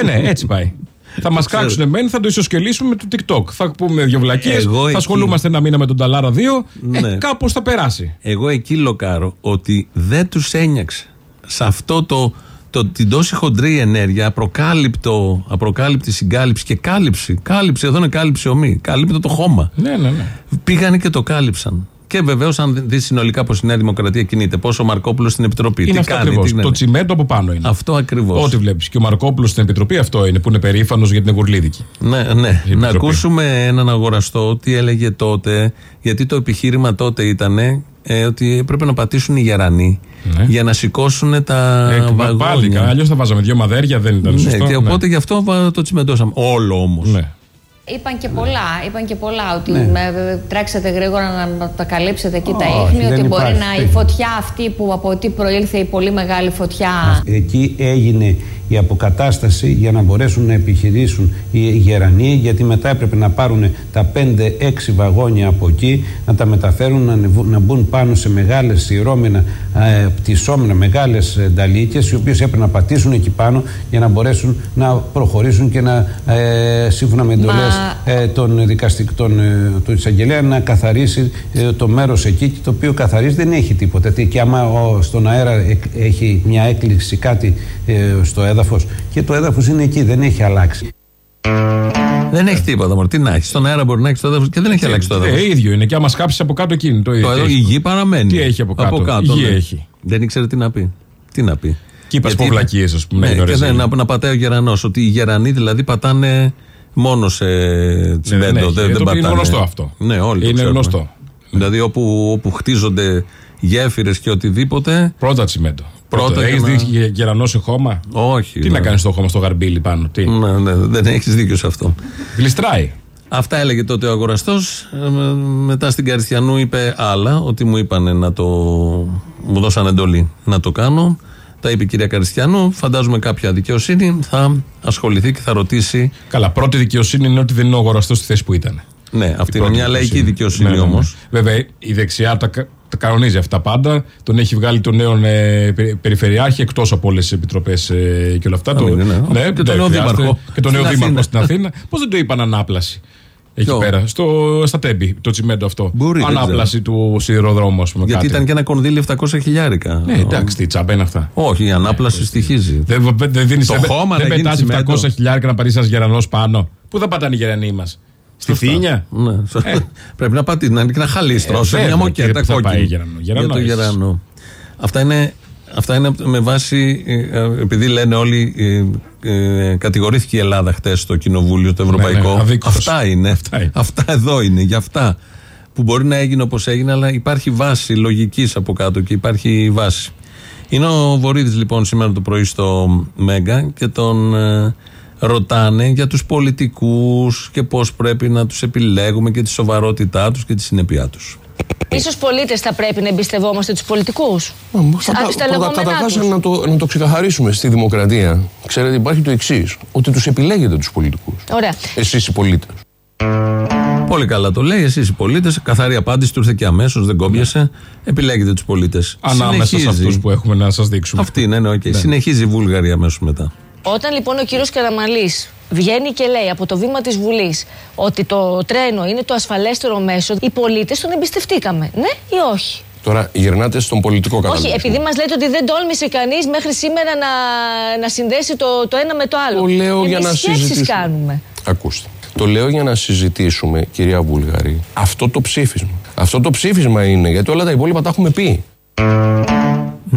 ε, ναι, έτσι πάει. Θα μας κράξουν μεν, θα το ισοσκελίσουμε με το TikTok. Θα πούμε δύο βλακίες. Εγώ Θα εκεί- ασχολούμαστε ένα μήνα με τον Ταλάρα 2. Ναι. Ε, Κάπως θα περάσει. Εγώ εκεί λοκάρω ότι δεν τους ένιωξε σε αυτό το, το, την τόση χοντρή ενέργεια, απροκάλυπτο, απροκάλυπτη συγκάλυψη και κάλυψη. Κάλυψη, εδώ είναι κάλυψη ομή. Κάλυπτο το χώμα. Ναι, ναι, ναι. Πήγανε και το κάλυψαν. Και βεβαίως, αν δεις συνολικά πώς η Νέα Δημοκρατία κινείται, πόσο ο Μαρκόπουλος στην Επιτροπή, Είναι τι αυτό κάνει, ακριβώς. τι ναι, Το ναι. τσιμέντο από πάνω είναι. Αυτό ακριβώς. Ό,τι βλέπεις. Και ο Μαρκόπουλος στην Επιτροπή αυτό είναι που είναι περήφανος για την Εγουρλίδικη. Ναι, ναι. Η Να Επιτροπή. ακούσουμε έναν αγοραστό τι έλεγε τότε, γιατί το επιχείρημα τότε ήταν ε, ότι έπρεπε να πατήσουν οι γερανοί για να σηκώσουν τα Ε, βαγόνια. πάλι, αλλιώς θα βάζαμε δύο μαδέρια, δεν ήταν Ναι, σωστό. και οπότε γι' αυτό βα- το τσιμεντώσαμε. Όλο όμως. Ναι. Είπαν και πολλά, είπαν και πολλά ότι Ναι. με, τρέξετε γρήγορα να τα καλύψετε εκεί τα Όχι, ίχνη, δεν ότι μπορεί υπάρχει. να η φωτιά αυτή που από τι προήλθε η πολύ μεγάλη φωτιά. Εκεί έγινε η αποκατάσταση για να μπορέσουν να επιχειρήσουν οι γερανοί γιατί μετά έπρεπε να πάρουν τα 5-6 βαγόνια από εκεί να τα μεταφέρουν να, ανεβούν- να μπουν πάνω σε μεγάλες σειρώμενα ε, πτυσσόμενα μεγάλες ε, νταλίκες οι οποίες έπρεπε να πατήσουν εκεί πάνω για να μπορέσουν να προχωρήσουν και να ε, σύμφωνα με εντολές ε, των δικαστικών ε, του εισαγγελέα να καθαρίσει ε, το μέρος εκεί το οποίο καθαρίζει δεν έχει τίποτα Τι- και άμα ο, στον αέρα εκ- έχει μια έκκληση κάτι ε, στο έδαφος και το έδαφος είναι εκεί δεν έχει αλλάξει Δεν έχει τίποτα. Μωρέ. Τι να έχει. Στον αέρα μπορεί να έχει το έδαφος και δεν έχει αλλάξει το έδαφος. Ε, ίδιο είναι. Και άμα σκάψει από κάτω εκείνη. Το, ίδιο. Το Τι εδώ, έχει. η γη παραμένει. Τι έχει από κάτω; Η γη ναι. έχει. Δεν ήξερε τι να πει. Τι να πει. Και είπα Γιατί- σποβλακίε, ας πούμε. Ναι, είναι και ωραίες δεν, έγινε. να, να πατάει ο γερανός. Ότι οι γερανοί δηλαδή πατάνε μόνο σε τσιμέντο. έχει. δεν, Ε, δεν το είναι πατάνε. γνωστό αυτό. Ναι, όλοι το Είναι ξέρουμε. γνωστό. Δηλαδή όπου, όπου χτίζονται γέφυρες και οτιδήποτε. Πρώτα τσιμέντο. Πρώτα Πρώτα. Έχεις για να- δει γε- γερανό σε χώμα; Όχι. Τι ναι. να κάνεις στο χώμα στο γαρμπίλι πάνω. Τι; Ναι, ναι, δεν έχεις δίκιο σε αυτό. Γλιστράει. Αυτά έλεγε τότε ο αγοραστός. μετά στην Καριστιανού είπε άλλα, ότι μου είπανε να το. μου δώσαν εντολή να το κάνω. Τα είπε η κυρία Καριστιανού. Φαντάζομαι κάποια δικαιοσύνη θα ασχοληθεί και θα ρωτήσει. Καλά, πρώτη δικαιοσύνη είναι ότι δεν είναι ο αγοραστός στη θέση που ήταν. Ναι, αυτή Η είναι πρώτη μια λαϊκή δικαιοσύνη Ναι, ναι, ναι. όμως. Βέβαια, η δεξιά τα, κα- τα κανονίζει αυτά πάντα. Τον έχει βγάλει τον νέο ε, περι- περιφερειάρχη εκτός από όλες τις επιτροπές ε, και όλα αυτά. Α, Το- μην είναι, ναι. Και τον δεν νέο χρειάζεται. δήμαρχο Και τον στην νέο Αθήνα. δήμαρχο στην Αθήνα. Πώς δεν το είπαν ανάπλαση; Εκεί Ποιο; πέρα, στο, στα τέμπη, το τσιμέντο αυτό. Μπορεί, δεν Ανάπλαση του σιδηροδρόμου, ας πούμε. Γιατί κάτι. ήταν και ένα κονδύλι 700 χιλιάρικα. Ναι, εντάξει, τι τσάμπα είναι αυτά. Όχι, η ανάπλαση στοιχίζει. Δεν, δεν, δίνεις, Το δεν, χώμα δεν να γίνει πετάς 700 τσιμέντο. χιλιάρικα να πάρει ένας γερανός πάνω. Πού θα πατάνε οι γερανοί μας; Στη Θήνια. Ναι. Πρέπει να πατήσει, να είναι και ένα χαλίστρο. Ε, σε μια βέβαια, μοκέτα και πού θα πάει κόκκινη. γερανό. Για Γερανό το έχεις. γερανό. Αυτά είναι, αυτά είναι με βάση. ε, ε, Επειδή λένε όλοι. ε, ε, κατηγορήθηκε η Ελλάδα χτες στο κοινοβούλιο το ευρωπαϊκό. ναι, αδίκως. αυτά, είναι, Αυτά είναι. Αυτά εδώ είναι. Για αυτά. Που μπορεί να έγινε όπως έγινε, αλλά υπάρχει βάση λογικής από κάτω και υπάρχει βάση. Είναι ο Βορύδης λοιπόν σήμερα το πρωί στο Μέγκα και τον ε, ρωτάνε για τους πολιτικούς και πώς πρέπει να τους επιλέγουμε και τη σοβαρότητά τους και τη συνέπειά τους. Ίσως πολίτες θα πρέπει να εμπιστευόμαστε τους πολιτικούς. Κατα- Στα λεγόμενά Καταρχάς τους. να το, να το ξεκαθαρίσουμε στη δημοκρατία. Ξέρετε, υπάρχει το εξής: Ότι τους επιλέγετε τους πολιτικούς. Ωραία. Εσείς οι πολίτες. Πολύ καλά το λέει. Εσείς οι πολίτες, καθαρή απάντηση του ήρθε και αμέσως, δεν κόμπιασε. Επιλέγετε τους πολίτες. Ανάμεσα σε Συνεχίζει. αυτούς που έχουμε να σας δείξουμε. Αυτή είναι, ναι, οκ. Συνεχίζει η Βούλγαρη αμέσως μετά. Όταν λοιπόν ο κύριος Καραμαλής βγαίνει και λέει από το βήμα της Βουλής ότι το τρένο είναι το ασφαλέστερο μέσο, οι πολίτες τον εμπιστευτήκαμε. Ναι ή όχι; Τώρα γυρνάτε στον πολιτικό κατάλογο. Όχι, επειδή μας λέτε ότι δεν τόλμησε κανείς μέχρι σήμερα να, να συνδέσει το, το ένα με το άλλο. Το λέω Εμείς για να σκέψεις συζητήσουμε. κάνουμε. Ακούστε. Το λέω για να συζητήσουμε, κυρία Βούλγαρη, αυτό το ψήφισμα. Αυτό το ψήφισμα είναι γιατί όλα τα υπόλοιπα τα έχουμε πει.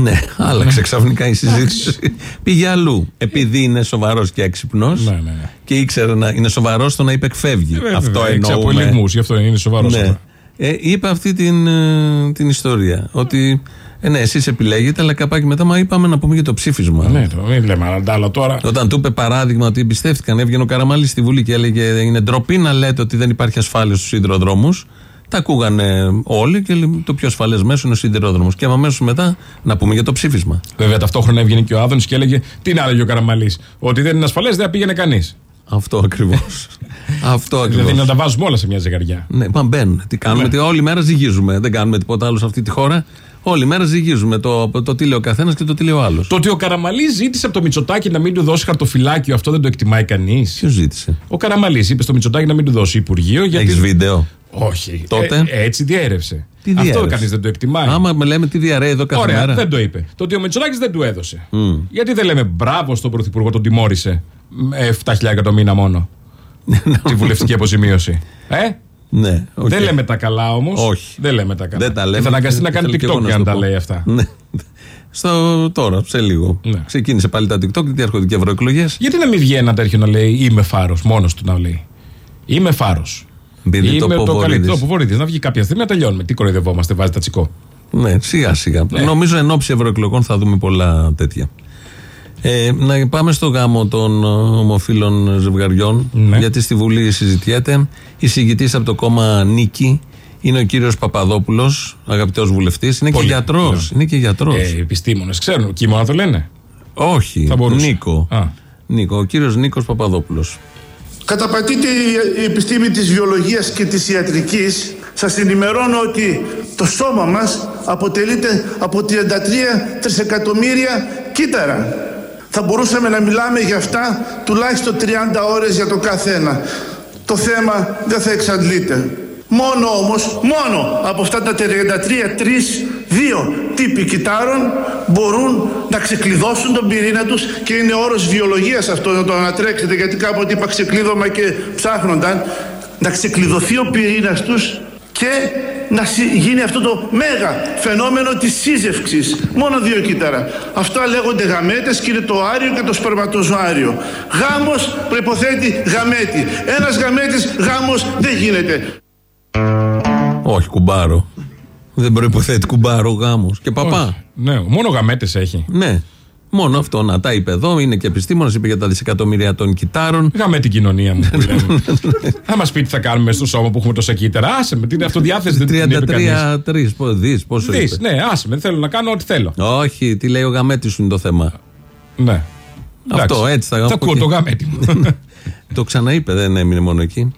Ναι, άλλαξε ξαφνικά η συζήτηση. Πήγε αλλού. Επειδή είναι σοβαρός και έξυπνος Ναι, ναι, ναι. και ήξερε να είναι σοβαρός στο να υπεκφεύγει. βέβαια, Αυτό έξι από εννοούμε. ελιγμούς, γι' αυτό είναι σοβαρός Ναι. τώρα. Ε, είπε αυτή την, ε, την ιστορία. Ότι ε, ναι, εσείς επιλέγετε, αλλά καπάκι μετά μα είπαμε να πούμε για το ψήφισμα. Ναι, το μην λέμε άλλα άλλα τώρα. Όταν του είπε παράδειγμα ότι εμπιστεύτηκαν, έβγαινε ο Καραμάλης στη Βουλή και έλεγε Είναι ντροπή να λέτε ότι δεν υπάρχει ασφάλεια στους σιδηροδρόμους. Τα ακούγανε όλοι και λέει, το πιο ασφαλές μέσο είναι ο σιδηρόδρομος. Και αμέσω μετά να πούμε για το ψήφισμα. Βέβαια, ταυτόχρονα έβγαινε και ο Άδωνης και έλεγε Τι να έλεγε ο Καραμαλής. Ότι δεν είναι ασφαλές, δεν θα πήγαινε κανείς. Αυτό ακριβώς. Αυτό ακριβώς. Δηλαδή να τα βάζουμε όλα σε μια ζυγαριά. Ναι, μα μπαίνουν. Τι κάνουμε, Ναι. τι, όλη μέρα ζυγίζουμε. Δεν κάνουμε τίποτα άλλο σε αυτή τη χώρα. Όλη μέρα ζυγίζουμε το, το τι λέει ο καθένας και το τι λέει ο άλλος. Το ότι ο Καραμαλής ζήτησε από το Μητσοτάκι να μην του δώσει χαρτοφυλάκιο, αυτό δεν το εκτιμάει κανείς. Ποιος ζήτησε; Ο Καραμαλής είπε στο Μητσοτάκι να μην του δώσει Υπουργείο. Γιατί... Έχεις βίντεο; Όχι. Τότε; Ε, έτσι διέρευσε. Τι Αυτό διέρευσε; κανείς δεν το εκτιμάει. Άμα με λέμε τι διαρρέει εδώ κάθε Ωραία, μέρα. δεν το είπε. Το ότι ο Μητσοτάκης δεν του έδωσε. Μμ. Γιατί δεν λέμε μπράβο στον Πρωθυπουργό, τον τιμώρησε. με 7.000 το μήνα μόνο. Τη βουλευτική αποζημίωση. Ε; Ναι, οκ. Δεν λέμε τα καλά όμως. Όχι. Δεν λέμε τα καλά. Δεν τα λέμε. Και θα αναγκαστεί να Και κάνει θέλω και εγώ TikTok να για σου να το τα πω. λέει αυτά. Ναι. Στο τώρα, σε λίγο. Ναι. Ξεκίνησε πάλι τα TikTok γιατί έρχονται και ευρωεκλογές. Γιατί να μην βγει ένα τέτοιο να λέει Είμαι φάρος, μόνος του να λέει. Είμαι φάρος. Μπήρε Είμαι το το Ποβορίδης. καλύτερο που Βορύδης. Να βγει κάποια στιγμή να τελειώνουμε. Τι κοροϊδευόμαστε, βάζει τα τσικό. Ναι, σιγά σιγά. Νομίζω εν όψει ευρωεκλογών θα δούμε πολλά τέτοια. Ε, να πάμε στο γάμο των ε, ομοφύλων ζευγαριών. Ναι. Γιατί στη Βουλή συζητιέται. Η συγητή από το κόμμα Νίκη είναι ο κύριος Παπαδόπουλος, αγαπητός βουλευτής. Είναι Πολύ. και γιατρός. Ναι. Είναι και γιατρός. Ε, Επιστήμονες ξέρουν. Κείμενα το λένε. Όχι. Θα μπορούσε. Νίκο. Α. Νίκο. Ο κύριος Νίκος Παπαδόπουλος. Καταπατείται η επιστήμη της βιολογίας και της ιατρικής. Σας ενημερώνω ότι το σώμα μας αποτελείται από 33 τρισεκατομμύρια κύτταρα. Θα μπορούσαμε να μιλάμε για αυτά τουλάχιστον 30 ώρες για το καθένα. Το θέμα δεν θα εξαντλείται. Μόνο όμως, μόνο από αυτά τα 33, τρεις, δύο τύποι κυτάρων μπορούν να ξεκλειδώσουν τον πυρήνα τους και είναι όρος βιολογίας αυτό να το ανατρέξετε γιατί κάποτε είπα ξεκλείδωμα και ψάχνονταν να ξεκλειδωθεί ο πυρήνας τους και να συ- γίνει αυτό το μέγα φαινόμενο της σύζευξης. Μόνο δύο κύτταρα. Αυτά λέγονται γαμέτες και είναι το άριο και το σπερματοζωάριο. Γάμος προϋποθέτει γαμέτη. Ένας γαμέτης γάμος δεν γίνεται. Όχι, κουμπάρο. Δεν προποθέτει κουμπάρο γάμος. Και παπά. Όχι. Ναι, μόνο γαμέτες έχει. Ναι. Μόνο αυτό να τα είπε εδώ, είναι και επιστήμονας, είπε για τα δισεκατομμύρια των κυτάρων. Γαμέ την κοινωνία μου που λέμε. Θα μας πει τι θα κάνουμε στο σώμα που έχουμε τόσα κύτταρα. Άσε με την αυτοδιάθεση δεν την είπε κανείς. 33 δι, πόσο Δεις, είπε. ναι, άσε με, θέλω να κάνω ό,τι θέλω. Όχι, τι λέει ο γαμέτης σου είναι το θέμα. Ναι. Αυτό Εντάξει. έτσι θα Θα ακούω το γαμέτη μου. Το ξαναείπε, δεν έμεινε μόνο εκεί.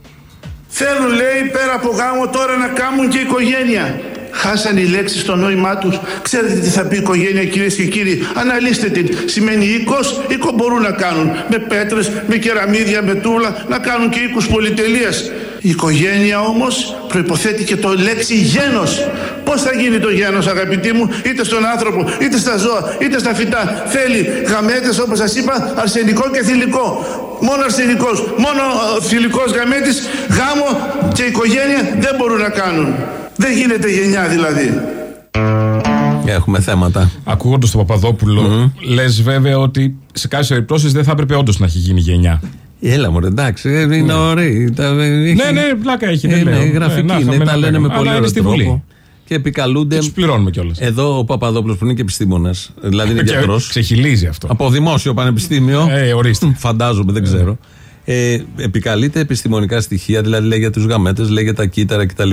Θέλουν λέει πέρα από γάμο τώρα να κάνουν και οικογένεια. Χάσαν οι λέξεις στο νόημά τους. Ξέρετε τι θα πει οικογένεια κυρίες και κύριοι; Αναλύστε την. Σημαίνει οίκος. Οίκο μπορούν να κάνουν. Με πέτρες, με κεραμίδια, με τούλα. Να κάνουν και οίκους πολυτελείας. Η οικογένεια όμως προϋποθέτει και το λέξη γένος. Πώς θα γίνει το γένος αγαπητοί μου. Είτε στον άνθρωπο, είτε στα ζώα, είτε στα φυτά. Θέλει γαμέτες όπως σας είπα αρσενικό και θηλυκό. Μόνο αρσενικός, μόνο ε, θηλυκός γαμέτης, γάμο και οικογένεια δεν μπορούν να κάνουν. Δεν γίνεται γενιά δηλαδή. Έχουμε θέματα. Ακούγοντας τον Παπαδόπουλο, λες βέβαια ότι σε κάποιες περιπτώσεις δεν θα έπρεπε όντως να έχει γίνει γενιά. Έλα μου, εντάξει, ε, είναι ωραίοι. Τα- έχει- Ναι, ναι, πλάκα έχει. δεν Είναι λέω. γραφική, Ναι, να είναι, είχαμε τα ένα λένε με λέγαμε. πολύ Αλλά ωραίο είναι στη Βουλή. τρόπο. Και επικαλούνται. Και τους πληρώνουμε κιόλας. Εδώ ο Παπαδόπουλος που είναι και επιστήμονας, δηλαδή είναι Και γιατρός. Ξεχυλίζει αυτό. Από δημόσιο πανεπιστήμιο. Ε, ορίστε. Φαντάζομαι, δεν ξέρω. Ε, επικαλείται επιστημονικά στοιχεία, δηλαδή λέει για τους γαμέτες, λέει για τα κύτταρα κτλ.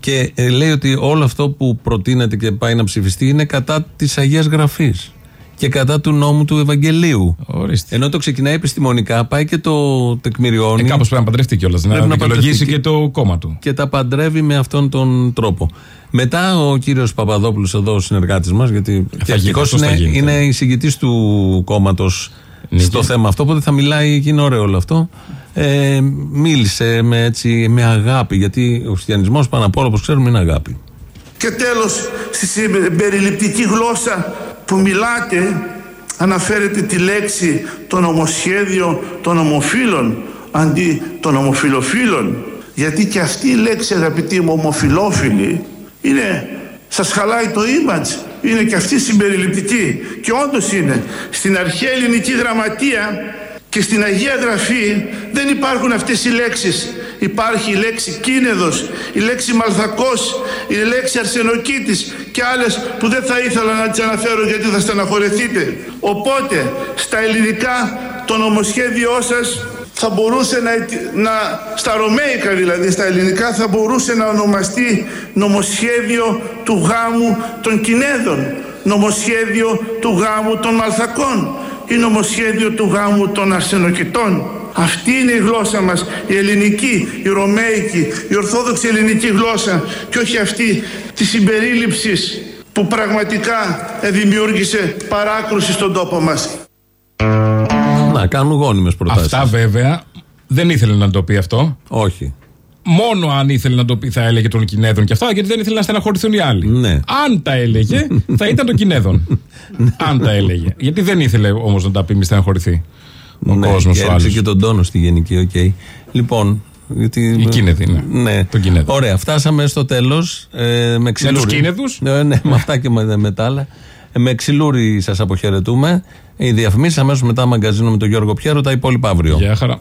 Και ε, λέει ότι όλο αυτό που προτείνεται και πάει να ψηφιστεί είναι κατά της Αγίας Γραφής και κατά του νόμου του Ευαγγελίου. Ορίστε. Ενώ το ξεκινάει επιστημονικά, πάει και το τεκμηριώνει. Ε, Κάπως πρέπει να παντρευτεί κιόλας. Να Πρέπει να δικαιολογήσει παντρευτεί και το κόμμα του. και τα παντρεύει με αυτόν τον τρόπο. Μετά ο κύριος Παπαδόπουλος, εδώ ο συνεργάτης μας, γιατί Ε, Θα γίνει, αρχικώ αυτός θα είναι, γίνει, είναι εισηγητή του κόμματος στο θέμα αυτό, οπότε θα μιλάει και είναι ωραίο όλο αυτό. Ε, μίλησε με, έτσι, με αγάπη, γιατί ο χριστιανισμός πάνω απ' όλα, όπως ξέρουμε, είναι αγάπη. Και τέλος, στη συμπεριληπτική γλώσσα που μιλάτε, αναφέρετε τη λέξη το νομοσχέδιο των ομοφύλων αντί των ομοφιλοφίλων. Γιατί και αυτή η λέξη αγαπητοί μου ομοφιλόφιλοι είναι, σας χαλάει το image, είναι και αυτή συμπεριληπτική. Και όντως είναι. Στην αρχαία ελληνική γραμματεία και στην Αγία Γραφή δεν υπάρχουν αυτές οι λέξεις. Υπάρχει η λέξη κίνεδος, η λέξη μαλθακός, η λέξη αρσενοκήτης και άλλες που δεν θα ήθελα να τις αναφέρω γιατί θα στεναχωρεθείτε. Οπότε στα ελληνικά το νομοσχέδιό σας θα μπορούσε να, να, στα ρωμαϊκά δηλαδή, στα ελληνικά θα μπορούσε να ονομαστεί νομοσχέδιο του γάμου των Κινέδων, νομοσχέδιο του γάμου των Μαλθακών ή νομοσχέδιο του γάμου των Αρσενοκητών. Αυτή είναι η γλώσσα μας, η ελληνική, η ρωμαϊκή, η ορθόδοξη ελληνική γλώσσα και όχι αυτή της συμπερίληψης που πραγματικά δημιούργησε παράκρουση στον τόπο μας. Να κάνουν γόνιμες προτάσεις. Αυτά βέβαια δεν ήθελε να το πει αυτό. Όχι. Μόνο αν ήθελε να το πει θα έλεγε των Κινέδων και αυτά, γιατί δεν ήθελε να στεναχωρηθούν οι άλλοι. Ναι. Αν τα έλεγε, θα ήταν των Κινέδων. αν τα έλεγε. Γιατί δεν ήθελε όμως να τα πει μη στεναχωρηθεί. Ο ναι, κόσμος και ο έριξε άλλος. και τον τόνο στη γενική, οκ. Λοιπόν. Γιατί... Οι Κίνεδοι, ναι. ναι. Τον Κινέδο. Ωραία, φτάσαμε στο τέλος. Ε, με ξυλούρι. τους Κίνεδους; Ναι, ναι, με αυτά και με, με τα άλλα. Ε, με ξυλούρι σας αποχαιρετούμε. Οι διαφημίσεις αμέσως μετά μαγκαζίνο με τον Γιώργο Πιέρο. Τα υπόλοιπα αύριο. Γεια χαρά.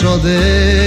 شده